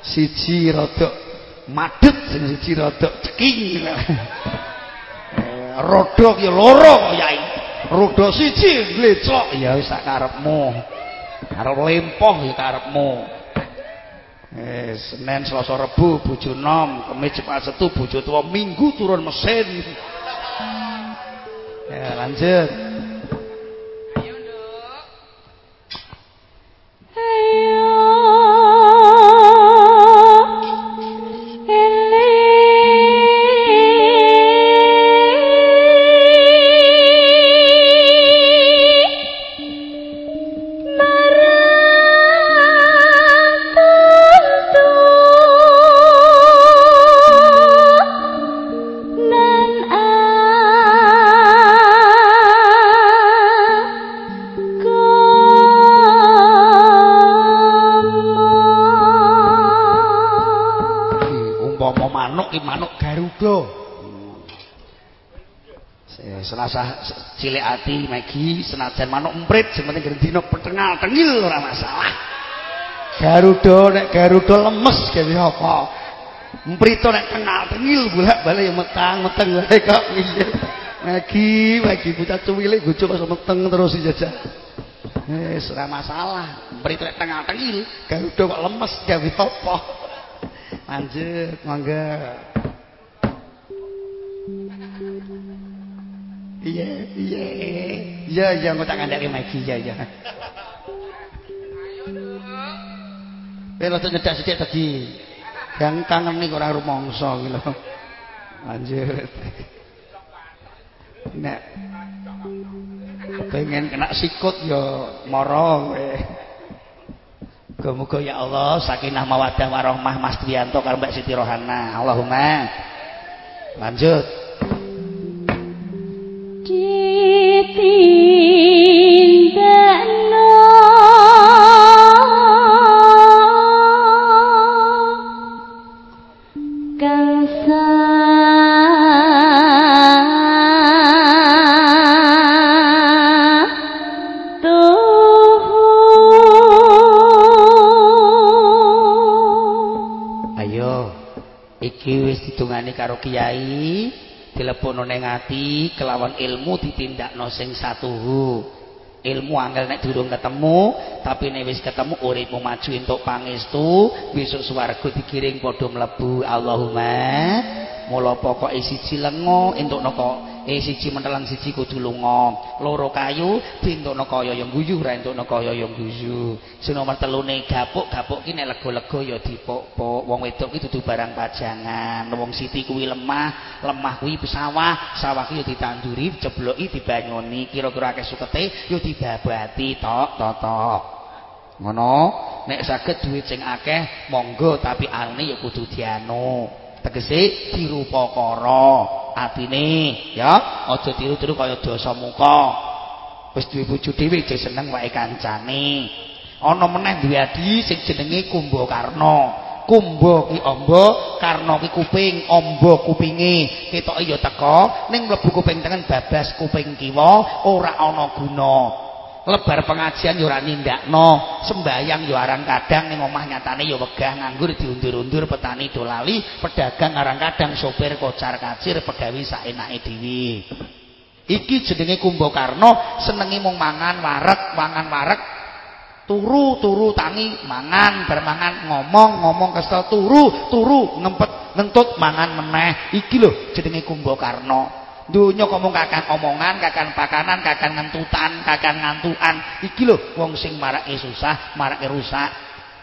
Siji rodok madhet sing siji rodok ceking. Rodok ya loro kok yai. Roda siji glecok ya wis sak karepmu. Arep lempoh ya karepmu. Eh Senin Selasa Rebo bojo nom, Kamis Jumat Sabtu bojo tuwa Minggu turun mesin. Ya lanjut. Cilik ati Megi senajan manuk emprit sing penting dina petengal tengil ora masalah. Garuda nek Garuda lemes gawe apa? Emprito nek tengal tengil bolak-balik ya metang meteng wae kok piye. Megi, Megi bocah cuwile bojo kok meteng terus jajak. Wis ora masalah. Emprito nek tengal tengil, Garuda kok lemes gawe apa? Lanjut, mangga. Iya, iya. Iya, iya engko tak kandhake Megi ya ya. Ayo Nduk. nyedak sithik tadi. Yang kangen nih orang rumongso gitu. Lanjut. Nek pengen kena sikut ya moro kowe. Muga-muga ya Allah sakinah mawaddah warahmah Mas Triyanto karo Mbak Siti Rohana. Allahumma. Lanjut. Kiai dilepono ning ati kelawan ilmu ditindakno sing satuhu ilmu angel nek durung ketemu tapi nek wis ketemu uripmu maju entuk pangestu besok swarga digiring padha mlebu. Allahumma mula pokoke siji lengo entukno kok eh siji mentelan siji kudu lunga. Loro kayu dientukno kaya ya guyu ra entukno kaya ya guyu sing nomor telune gapuk gapuk ki nek lega-lega ya dipok-pok. Wong wedok ki dudu barang pajangan. Wong siti kuwi lemah lemah kuwi sawah. Sawah ki ya ditanduri jebloki dibanyoni. Kira-kira akeh sukete ya dibabati tok tok ngono? Nek saged duit sing akeh monggo tapi alne ya kudu dianu tegese dirupakara atine ya aja tiru-tiru kaya dosa muka. Wis duwe bojo dhewe seneng wae kancane. Ana meneh duwe adi sing jenenge Kumbakarna Kumba ki amba Karna ki kuping amba kupinge. Ketoke ya teka ning mlebu kuping tengen babas kuping kiwa ora ana guna lebar pengajian ya ora nindakno sembayang ya arang kadang ning omah nyatane ya wegah nganggur diundur-undur petani dolali pedagang arang kadang sopir kocar kacir pegawi saenake dhewe. Iki jenenge Kumbakarna senenge mung mangan wareg mangan wareg turu turu tangi mangan bermangan ngomong ngomong kesel turu turu ngempet ngentut mangan meneh. Iki lho jenenge Kumbakarna Dunya mung kakan omongan, kakan pakanan, kakan ngentutan, kakan ngantuan. Iki lho wong sing marake susah, marake rusak.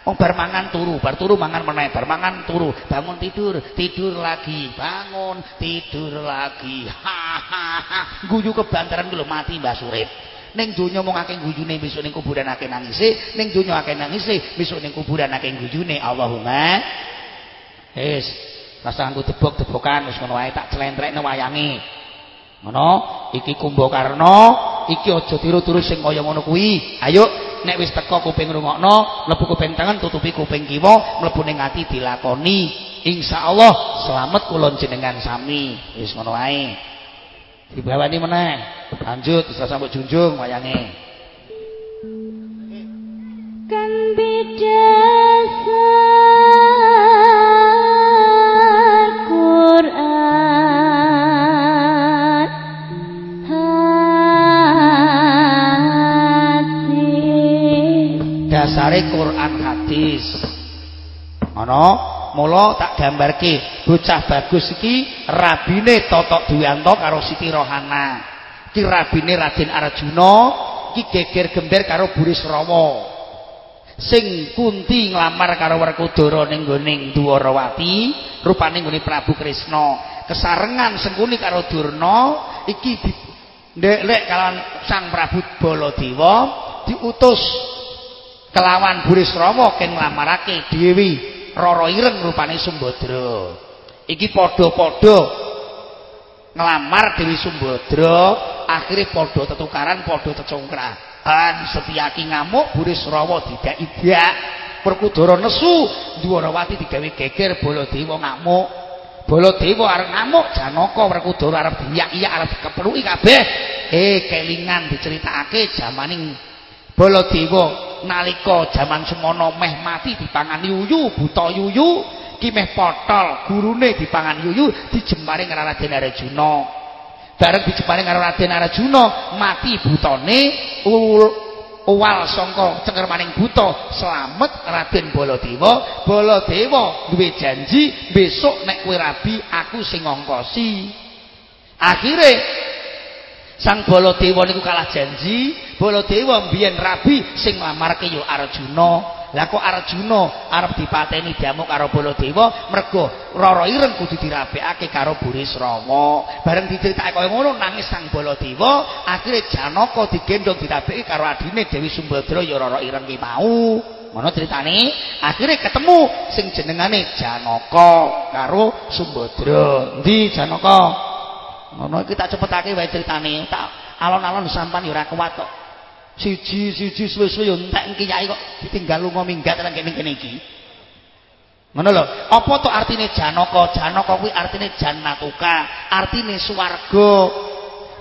Wong bar mangan turu, bar mangan meneh, bar mangan turu, bangun tidur, tidur lagi, bangun, tidur lagi. Ha ha ha. Guyu kebanteran lho mati Mbah Surip. Ning donya mung akeh guyune besok ning kuburan akeh nangise, ning donya akeh nangise, besok ning kuburan akeh guyune. Allahumma. Wis, rasa anggo debok-debokan wis ngono wae tak celentrekne wayange. Ngono iki kumbakarna iki aja tiru-tiru sing kaya ngono kuwi. Ayo nek wis teko kuping rungokno mlebu kuping tangan tutupi kuping kiwa mlebu ning ati dilakoni. Insyaallah selamat kula jenengan sami. Wis ngono wae dibawani meneh. Lanjut bisa sampe junjung wayange kan beda dasare Quran hadis. Ana? Mula tak gambarke bocah bagus iki rabine Totok Duyanto karo Siti Rohana. Iki rabine Raden Arjuna iki geger gember karo Burisrawa sing Kunti nglamar karo Werkudara ning gone Dwarawati rupane nggone Prabu Kresna. Kesarengan sengkuni karo Durna iki ndek kalawan Sang Prabu Baladewa diutus kelawan Burisrawa ken nglamarake Dewi Rara Ireng rupane Sumbadra. Iki padha-padha nglamar Dewi Sumbadra, akhire padha tetukaran, padha tecongkrahan. Setyaki ngamuk Burisrawa tidak idak. Perkudara nesu Dwarawati digawe geger Baladewa ngamuk. Baladewa arep ngamuk Janaka Werkudara arep diyak-iyak arep dikepluki kabeh eh kelingan diceritakake jamaning Baladewa nalika jaman semono meh mati dipangan yuyu buta yuyu ki meh potol gurune dipangan yuyu dijemari karo Raden Arjuna. Bareng dijemari karo Raden Arjuna mati butane uwal sangka cengkermaning buta slamet Raden Baladewa. Baladewa duwe janji besok nek kowe rabi aku sing ngongkosi. Akhire Sang Baladewa niku kalah janji Baladewa mbiyen rabi sing nglamarke ya Arjuna lah kok Arjuna arep dipateni diamuk karo Baladewa mergo Rara Ireng kudu dirapikake karo Burisrawa. Bareng diceritake kaya ngono nangis Sang Baladewa, akhire Janaka digendong dirapiki karo adine Dewi Sumbadra ya Rara Ireng ki mau. Ngono critane, akhire ketemu sing jenengane Janaka karo Sumbadra. Endi Janaka? Ngono iki tak cepetake wae critane. Tak alon-alon sampan ya ora kuat kok. siji siji suwe-suwe yo entek kiai kok ditinggal lunga minggat nang kene-kene iki. Ngono lho, apa to artine Janaka? Janaka kuwi artine jannatuka, artine swarga.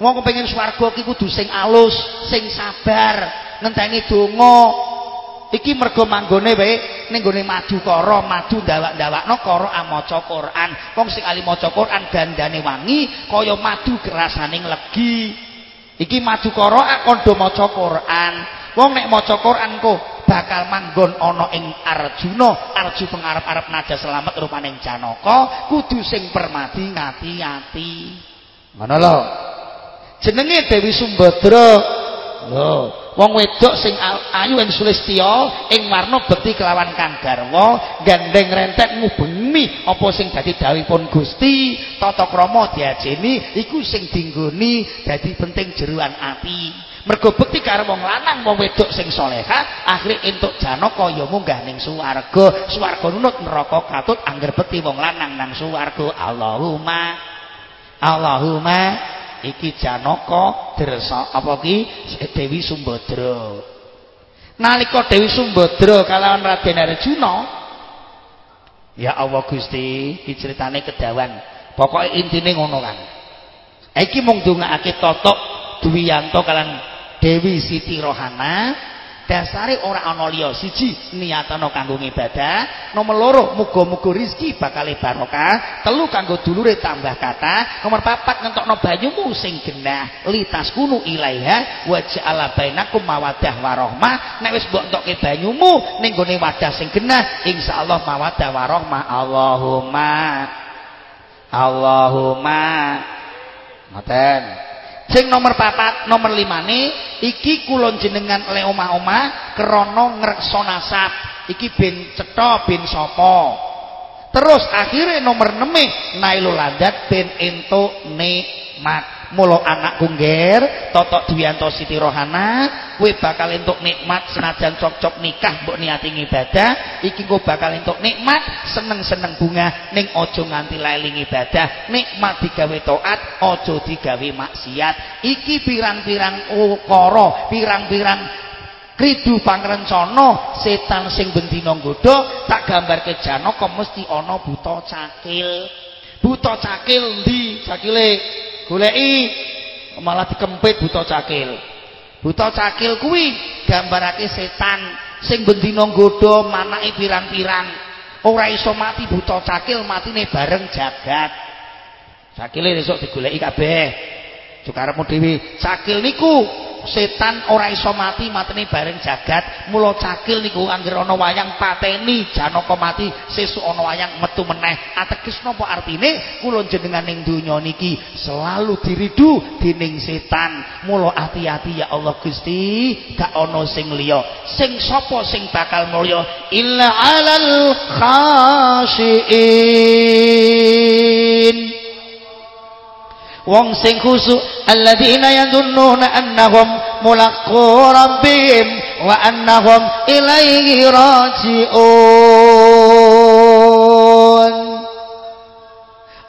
Wong pengen swarga ki kudu sing alus, sing sabar, ngenteni donga. Iki mergo manggone wae ning gone Madukara, madu ndawak-ndawakno karo amaca Quran. Wong sing ali maca Quran gandane wangi kaya madu kerasane legi. iki maju kara kandha maca Quran. Wong nek maca Quran kok bakal manggon ana ing Arjuna. Arju pengarep-arep naja selamat rupaning Janaka kudu sing permati ngati-ati ngono lho. Jenenge Dewi Sumbadra lho wong wedok sing ayu ing sulistya ing warna bekti kelawan kang garwa gandeng rentet ngubengi apa sing dadi dawuhipun Gusti tata krama diajeni iku sing dinggoni dadi penting jeruan ati. Mergo bekti karo wong lanang wong wedok sing salehah akhire entuk janaka ya munggah ning swarga swarga nunut neraka katut angger bekti wong lanang nang swarga Allahumma Allahumma iki Janaka Dresa apa ki Dewi Sumbadra. Nalika Dewi Sumbadra kalawan Raden Arjuna ya Allah Gusti iki critane kedawan. Pokoke intine ngono kan. Iki mung ndongaake totok Dwiyanto kalian Dewi Siti Rohana dasare ora ana liya. Siji niatana kanggo ibadah nomor loro muga-muga rezeki bakal barokah telu kanggo dulure tambah kata nomor papat ngentokno banyumu sing genah. Litas kunu ilaiha. Wa ja'ala bainakum mawaddah warahmah nek wis mbok entokke banyumu ning gone wadah sing genah insyaallah mawaddah warahmah Allahumma. Allahumma. Ngoten sing nomor papat nomor limane iki kulon jenengan oleh omah-omah krana ngreksa nasab. Iki ben cetha ben sapa. Terus akhirnya nomor 6 nailul landat ben entuk nikmat mulo anak kungger totok Dwianto Siti Rohana kowe bakal entuk nikmat senajan cocok nikah mbok niati ibadah iki kowe bakal entuk nikmat seneng-seneng bunga ning aja nganti lali ibadah. Nikmat digawe taat aja digawe maksiat. Iki pirang-pirang ukara pirang-pirang kridu pangrencana setan sing bendina nggodha tak gambarke janaka mesti ana buta cakil. Buta cakil ndi cakile goleki malah dikempit buta cakil. Buta cakil kuwi gambarake setan sing bendina nggodha manake pirang-pirang. Ora iso mati buta cakil matine bareng jagat. Cakile esuk digoleki kabeh Jukarepmu dhewe cakil niku setan ora iso mati matene bareng jagat. Mula cakil niku anggere ana wayang pateni janaka mati sesuk ana wayang metu meneh. Ateges napa artine? Kula jenengan ning donya niki selalu diridu dening setan. Mula hati-hati ya Allah Gusti gak ana sing liya. Sing sapa sing bakal mulya? Illa alal khashiin wong sing khusuk alladzina yadhunnuna annahum mulaqqu rabbihim wa annahum ilaihi raji'un.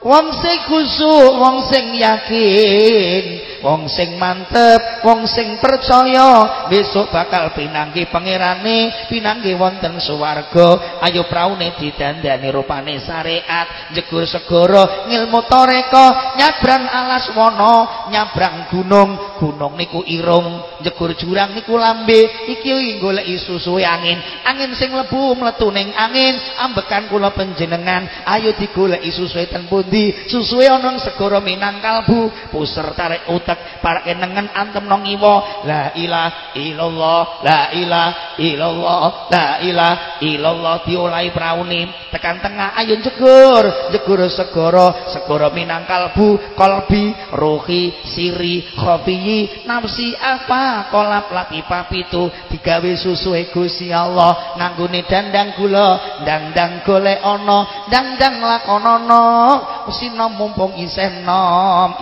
Wong sing khusuk wong sing yakin wong sing mantep wong sing percaya besok bakal pinanggi pangerane pinanggi wonten swarga ayo praune didandani rupane syariat jegur segara ngilmu toreko nyabrang alas wono nyabrang gunung gunung niku irung jegur jurang niku lambe iki goleki susuwe angin angin sing lebu mletu ning angin ambekan kula panjenengan ayo digoleki susuwe ten pundi susuwe ana ing segara Minangkalbu puser tarik utek parake nengen antem nang ngiwa la ilaha illallah la ilaha illallah la ilaha illallah diolahi praune. Tekan tengah ayo jegur jegur segara segara Minangkalbu kolbi rohi siri khofiyi nafsi apa kolap lati papitu digawe susuwe Gusti Allah nganggone dandang gula dandang golek ana dandang lakonana sina mumpung isih nom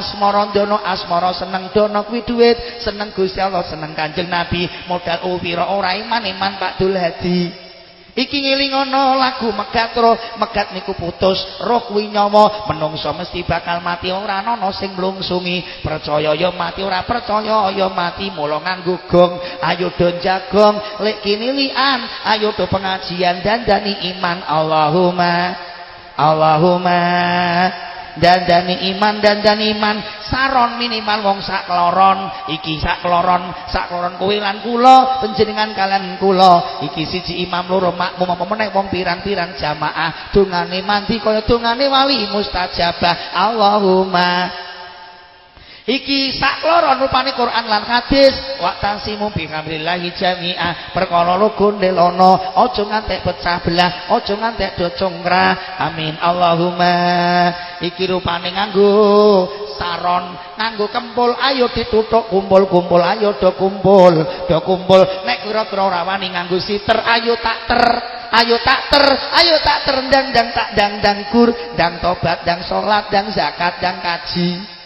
asmara dono asmara seneng dono kuwi dhuwit. Seneng Gusti Allah seneng Kanjeng Nabi. Modal upira ora iman iman Pak Dul Hadi. Iki ngelingono lagu megat roh, megat niku putus, roh kuwi nyawa, menungso mesti bakal mati ora ana sing mlungsungi. Percaya ya mati ora percaya ya mati. Mula nganggo gong. Ayo do jagong, lek kini lian, ayo do pengajian. Dandani iman Allahumma. Allahumma dandani iman dandani iman. Saron minimal wong sak kloron iki sak kloron sak kloron kowe lan kula panjenengan kalian kula. Iki siji imam loro makmum apa meneh wong pirang-pirang jamaah. Dongane mandi kaya dongane wali mustajabah. Allahumma Iki sak loro rupane Quran lan hadis. Wa tasimu bi hamdillahi jami'ah perkara lo gondelono aja ngantek pecah belah aja ngantek do congkrah. Amin. Allahumma. Iki rupane nganggo saron nganggo kempul ayo ditutuk kumpul-kumpul ayo do kumpul do kumpul. Nek kira-kira ora wani nganggo siter ayo tak ter ayo tak ter ayo tak ter dang tak dang dang kur dang tobat dang salat dang zakat dang kaji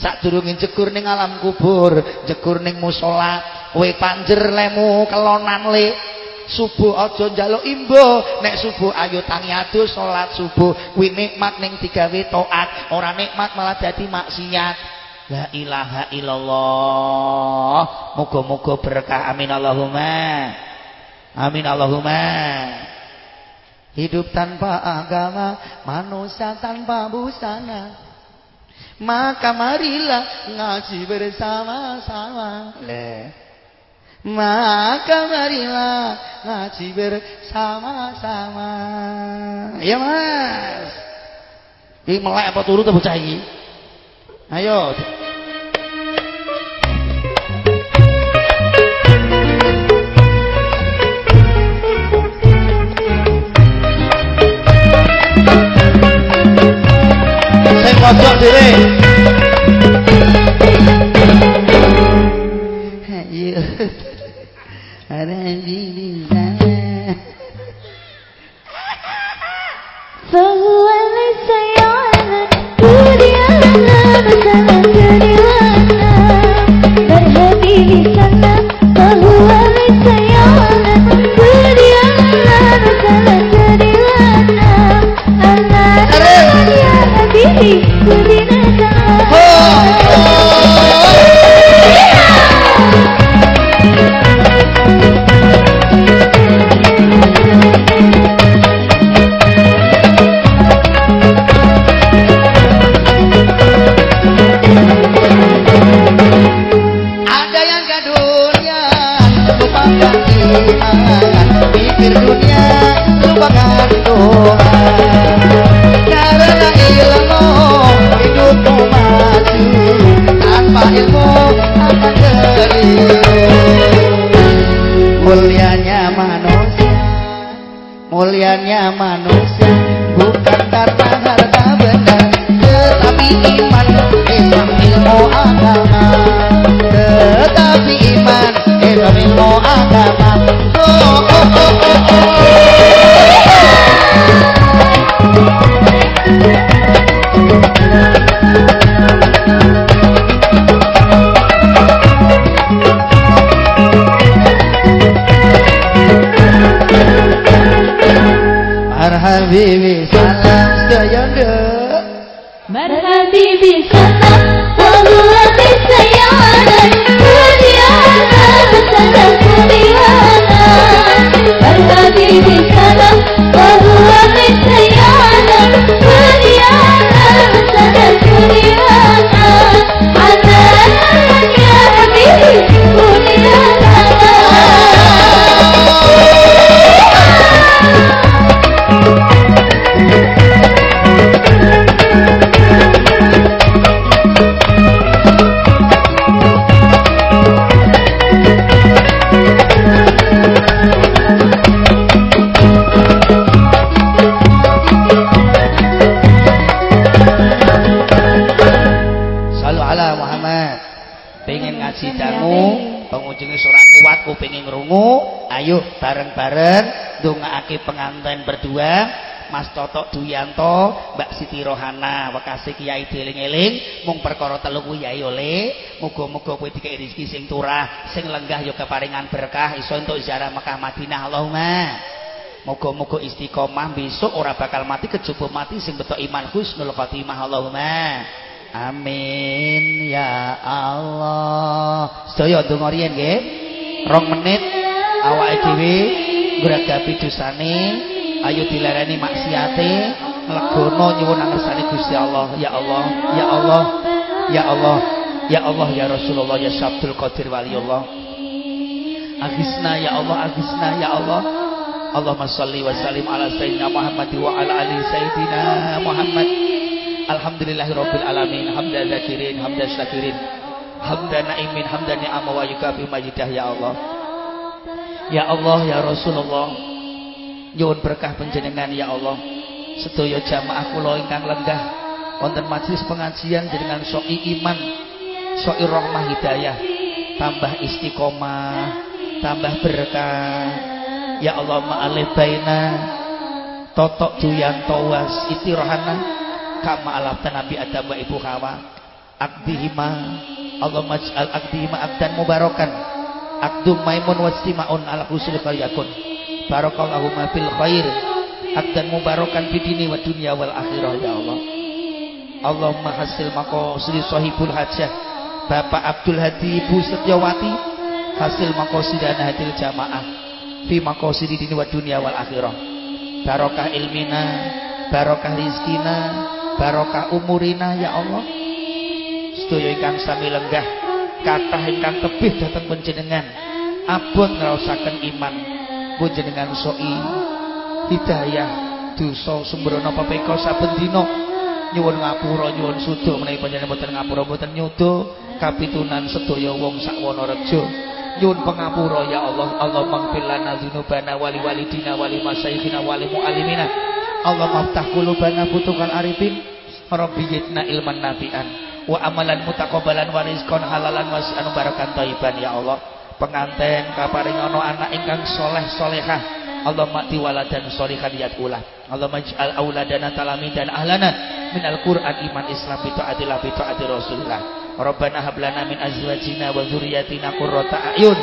Sadurunge jegur ning alam kubur, jegur ning musala, kowe panjer lemu kelonan le. Subuh aja njaluk imbo, nek subuh ayo tangi adus salat subuh. Kuwi nikmat ning digawe taat, ora nikmat malah dadi maksiat. La ilaha illallah. Muga-muga berkah. Amin Allahumma. Amin Allahumma. Hidup tanpa agama, manusia tanpa busana. Maka marilah ngaji bersama-sama. Maka marilah ngaji bersama-sama. Ya Mas. Ini melek apa turu ta bocah iki? Ayo. Sing pojok Pastor Direi. So when they say I'm a bareng-bareng ndongaake pengantin berdua Mas Toto Duyanto, Mbak Siti Rohana, wekasih Kiai dieling-eling, mung perkara telu kuwi yai oleh. Muga-muga kowe dikek rezeki sing turah, sing lenggah ya keparingan berkah iso entuk ziarah Mekah Madinah Allahumma. Muga-muga istiqomah besok ora bakal mati kejaba mati sing betok iman husnul khotimah Allahumma. Amin ya Allah. Sedaya ndonga riyen nggih. Menit awake dhewe ngragapi dosane, ayo dilereni maksiate, legono nyuwun angersane Gusti Allah. Ya Allah, ya Allah, ya Allah, ya Allah ya Rasulullah ya Sabdul Qadir waliullah. Agisna ya Allah, agisna ya Allah. Allahumma salli wa sallim ala sayyidina Muhammad wa ala ali sayyidina Muhammad. Alhamdulillahi rabbil alamin hamdan zakirin hamdan syakirin hamdan naimin hamdan ni'ama wa yukafi majidah ya Allah ya Allah ya Rasulullah. Nyuwun berkah panjenengan ya Allah. Sedaya jamaah kula ingkang lenggah wonten majelis pengajian jenengan soki iman soki rahmah hidayah. Tambah istiqomah tambah berkah. Ya Allah ma'alih baina totok duyan tawas rohana kama alafta Nabi Adam wa Ibu Hawa. Akdihima Allah maj'al akdihima akdan mubarakan akdum maimun wastimaun ala yakun barakallahu ma fil khair. Akdan mubarakan bidini wa dunia wal akhirah ya Allah. Allahumma hasil maqasid sahibul hajah. Bapak Abdul Hadi Ibu Setyawati hasil maqasidana hadil jamaah fi maqasid dini wa dunia wal akhirah. Barokah ilmina barokah rizkina barokah umurina ya Allah. Sedaya ingkang sami lenggah kathah ingkang tebih dhateng panjenengan abot ngraosaken iman. Panjenengan soi hidayah dosa sembrono pepeka saben dina nyuwun ngapura nyuwun sudo. Menawi panjenengan boten ngapura boten nyudo kapitunan sedaya wong sak Wonorejo nyuwun pangapura ya Allah. Allah maghfir lana dzunubana wali walidina wali masyayikhina wali muallimina. Allah maftah qulubana butukan arifin. Rabbi yitna ilman nafi'an wa amalan mutaqabbalan wa halalan wa anu barakan thayyiban ya Allah. Penganten kaparing ana anak ingkang soleh solehah. Allah mati waladan sholihan yatula Allah maj'al auladana talamidan ahlana min al-Qur'an iman Islam bi ta'atillah bi ta'ati Rasulullah Rabbana hab lana min azwajina wa dzurriyyatina qurrata a'yun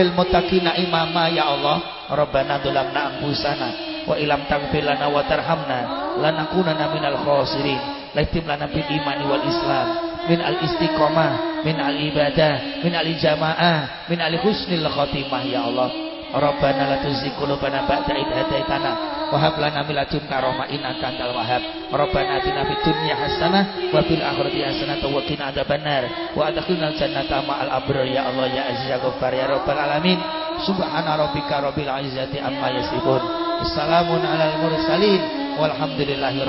lil muttaqina imama ya Allah. Rabbana dzalamna anfusana wa ilam taghfir lana wa tarhamna lanakunanna minal khasirin Laitim lana bil imani wal islam. Min al istiqomah min al ibadah min al jamaah min al husnil khotimah ya Allah. Rabbana la tuzigh qulubana ba'da id hadaitana wa hab lana min ladunka rahmah innaka antal wahhab. Rabbana atina fid dunya hasanah wa fil akhirati hasanah wa qina adzabannar. Wa adkhilna jannata ma'al abrar ya Allah ya aziz ya ghaffar ya rabbal alamin. Subhana rabbika rabbil izzati amma yasifun. Assalamun alal mursalin walhamdulillahi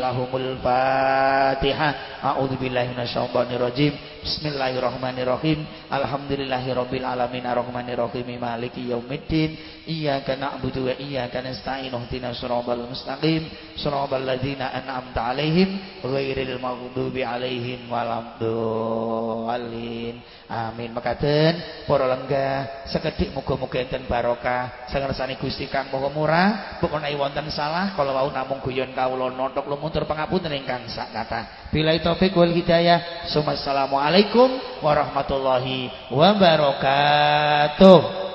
lahumul fatihah a'udzubillahi minasyaitonir rajim bismillahirrahmanirrahim. Alhamdulillahi rabbil alamin arrahmanirrahim maliki yaumiddin. Iyyaka na'budu wa iyyaka nasta'in ihdinas siratal mustaqim. Siratal ladzina an'amta 'alaihim ghairil maghdubi 'alaihim waladdallin amin mekaten para lenggah sekedhik muga-muga enten barokah sangersani Gusti Kang Maha Murah pokoknya wonten salah kalau wau namung guyon kawula notok lumuntur pangapunten ingkang sak kathah. Billahi taufik wal hidayah. Assalamualaikum warahmatullahi wabarakatuh.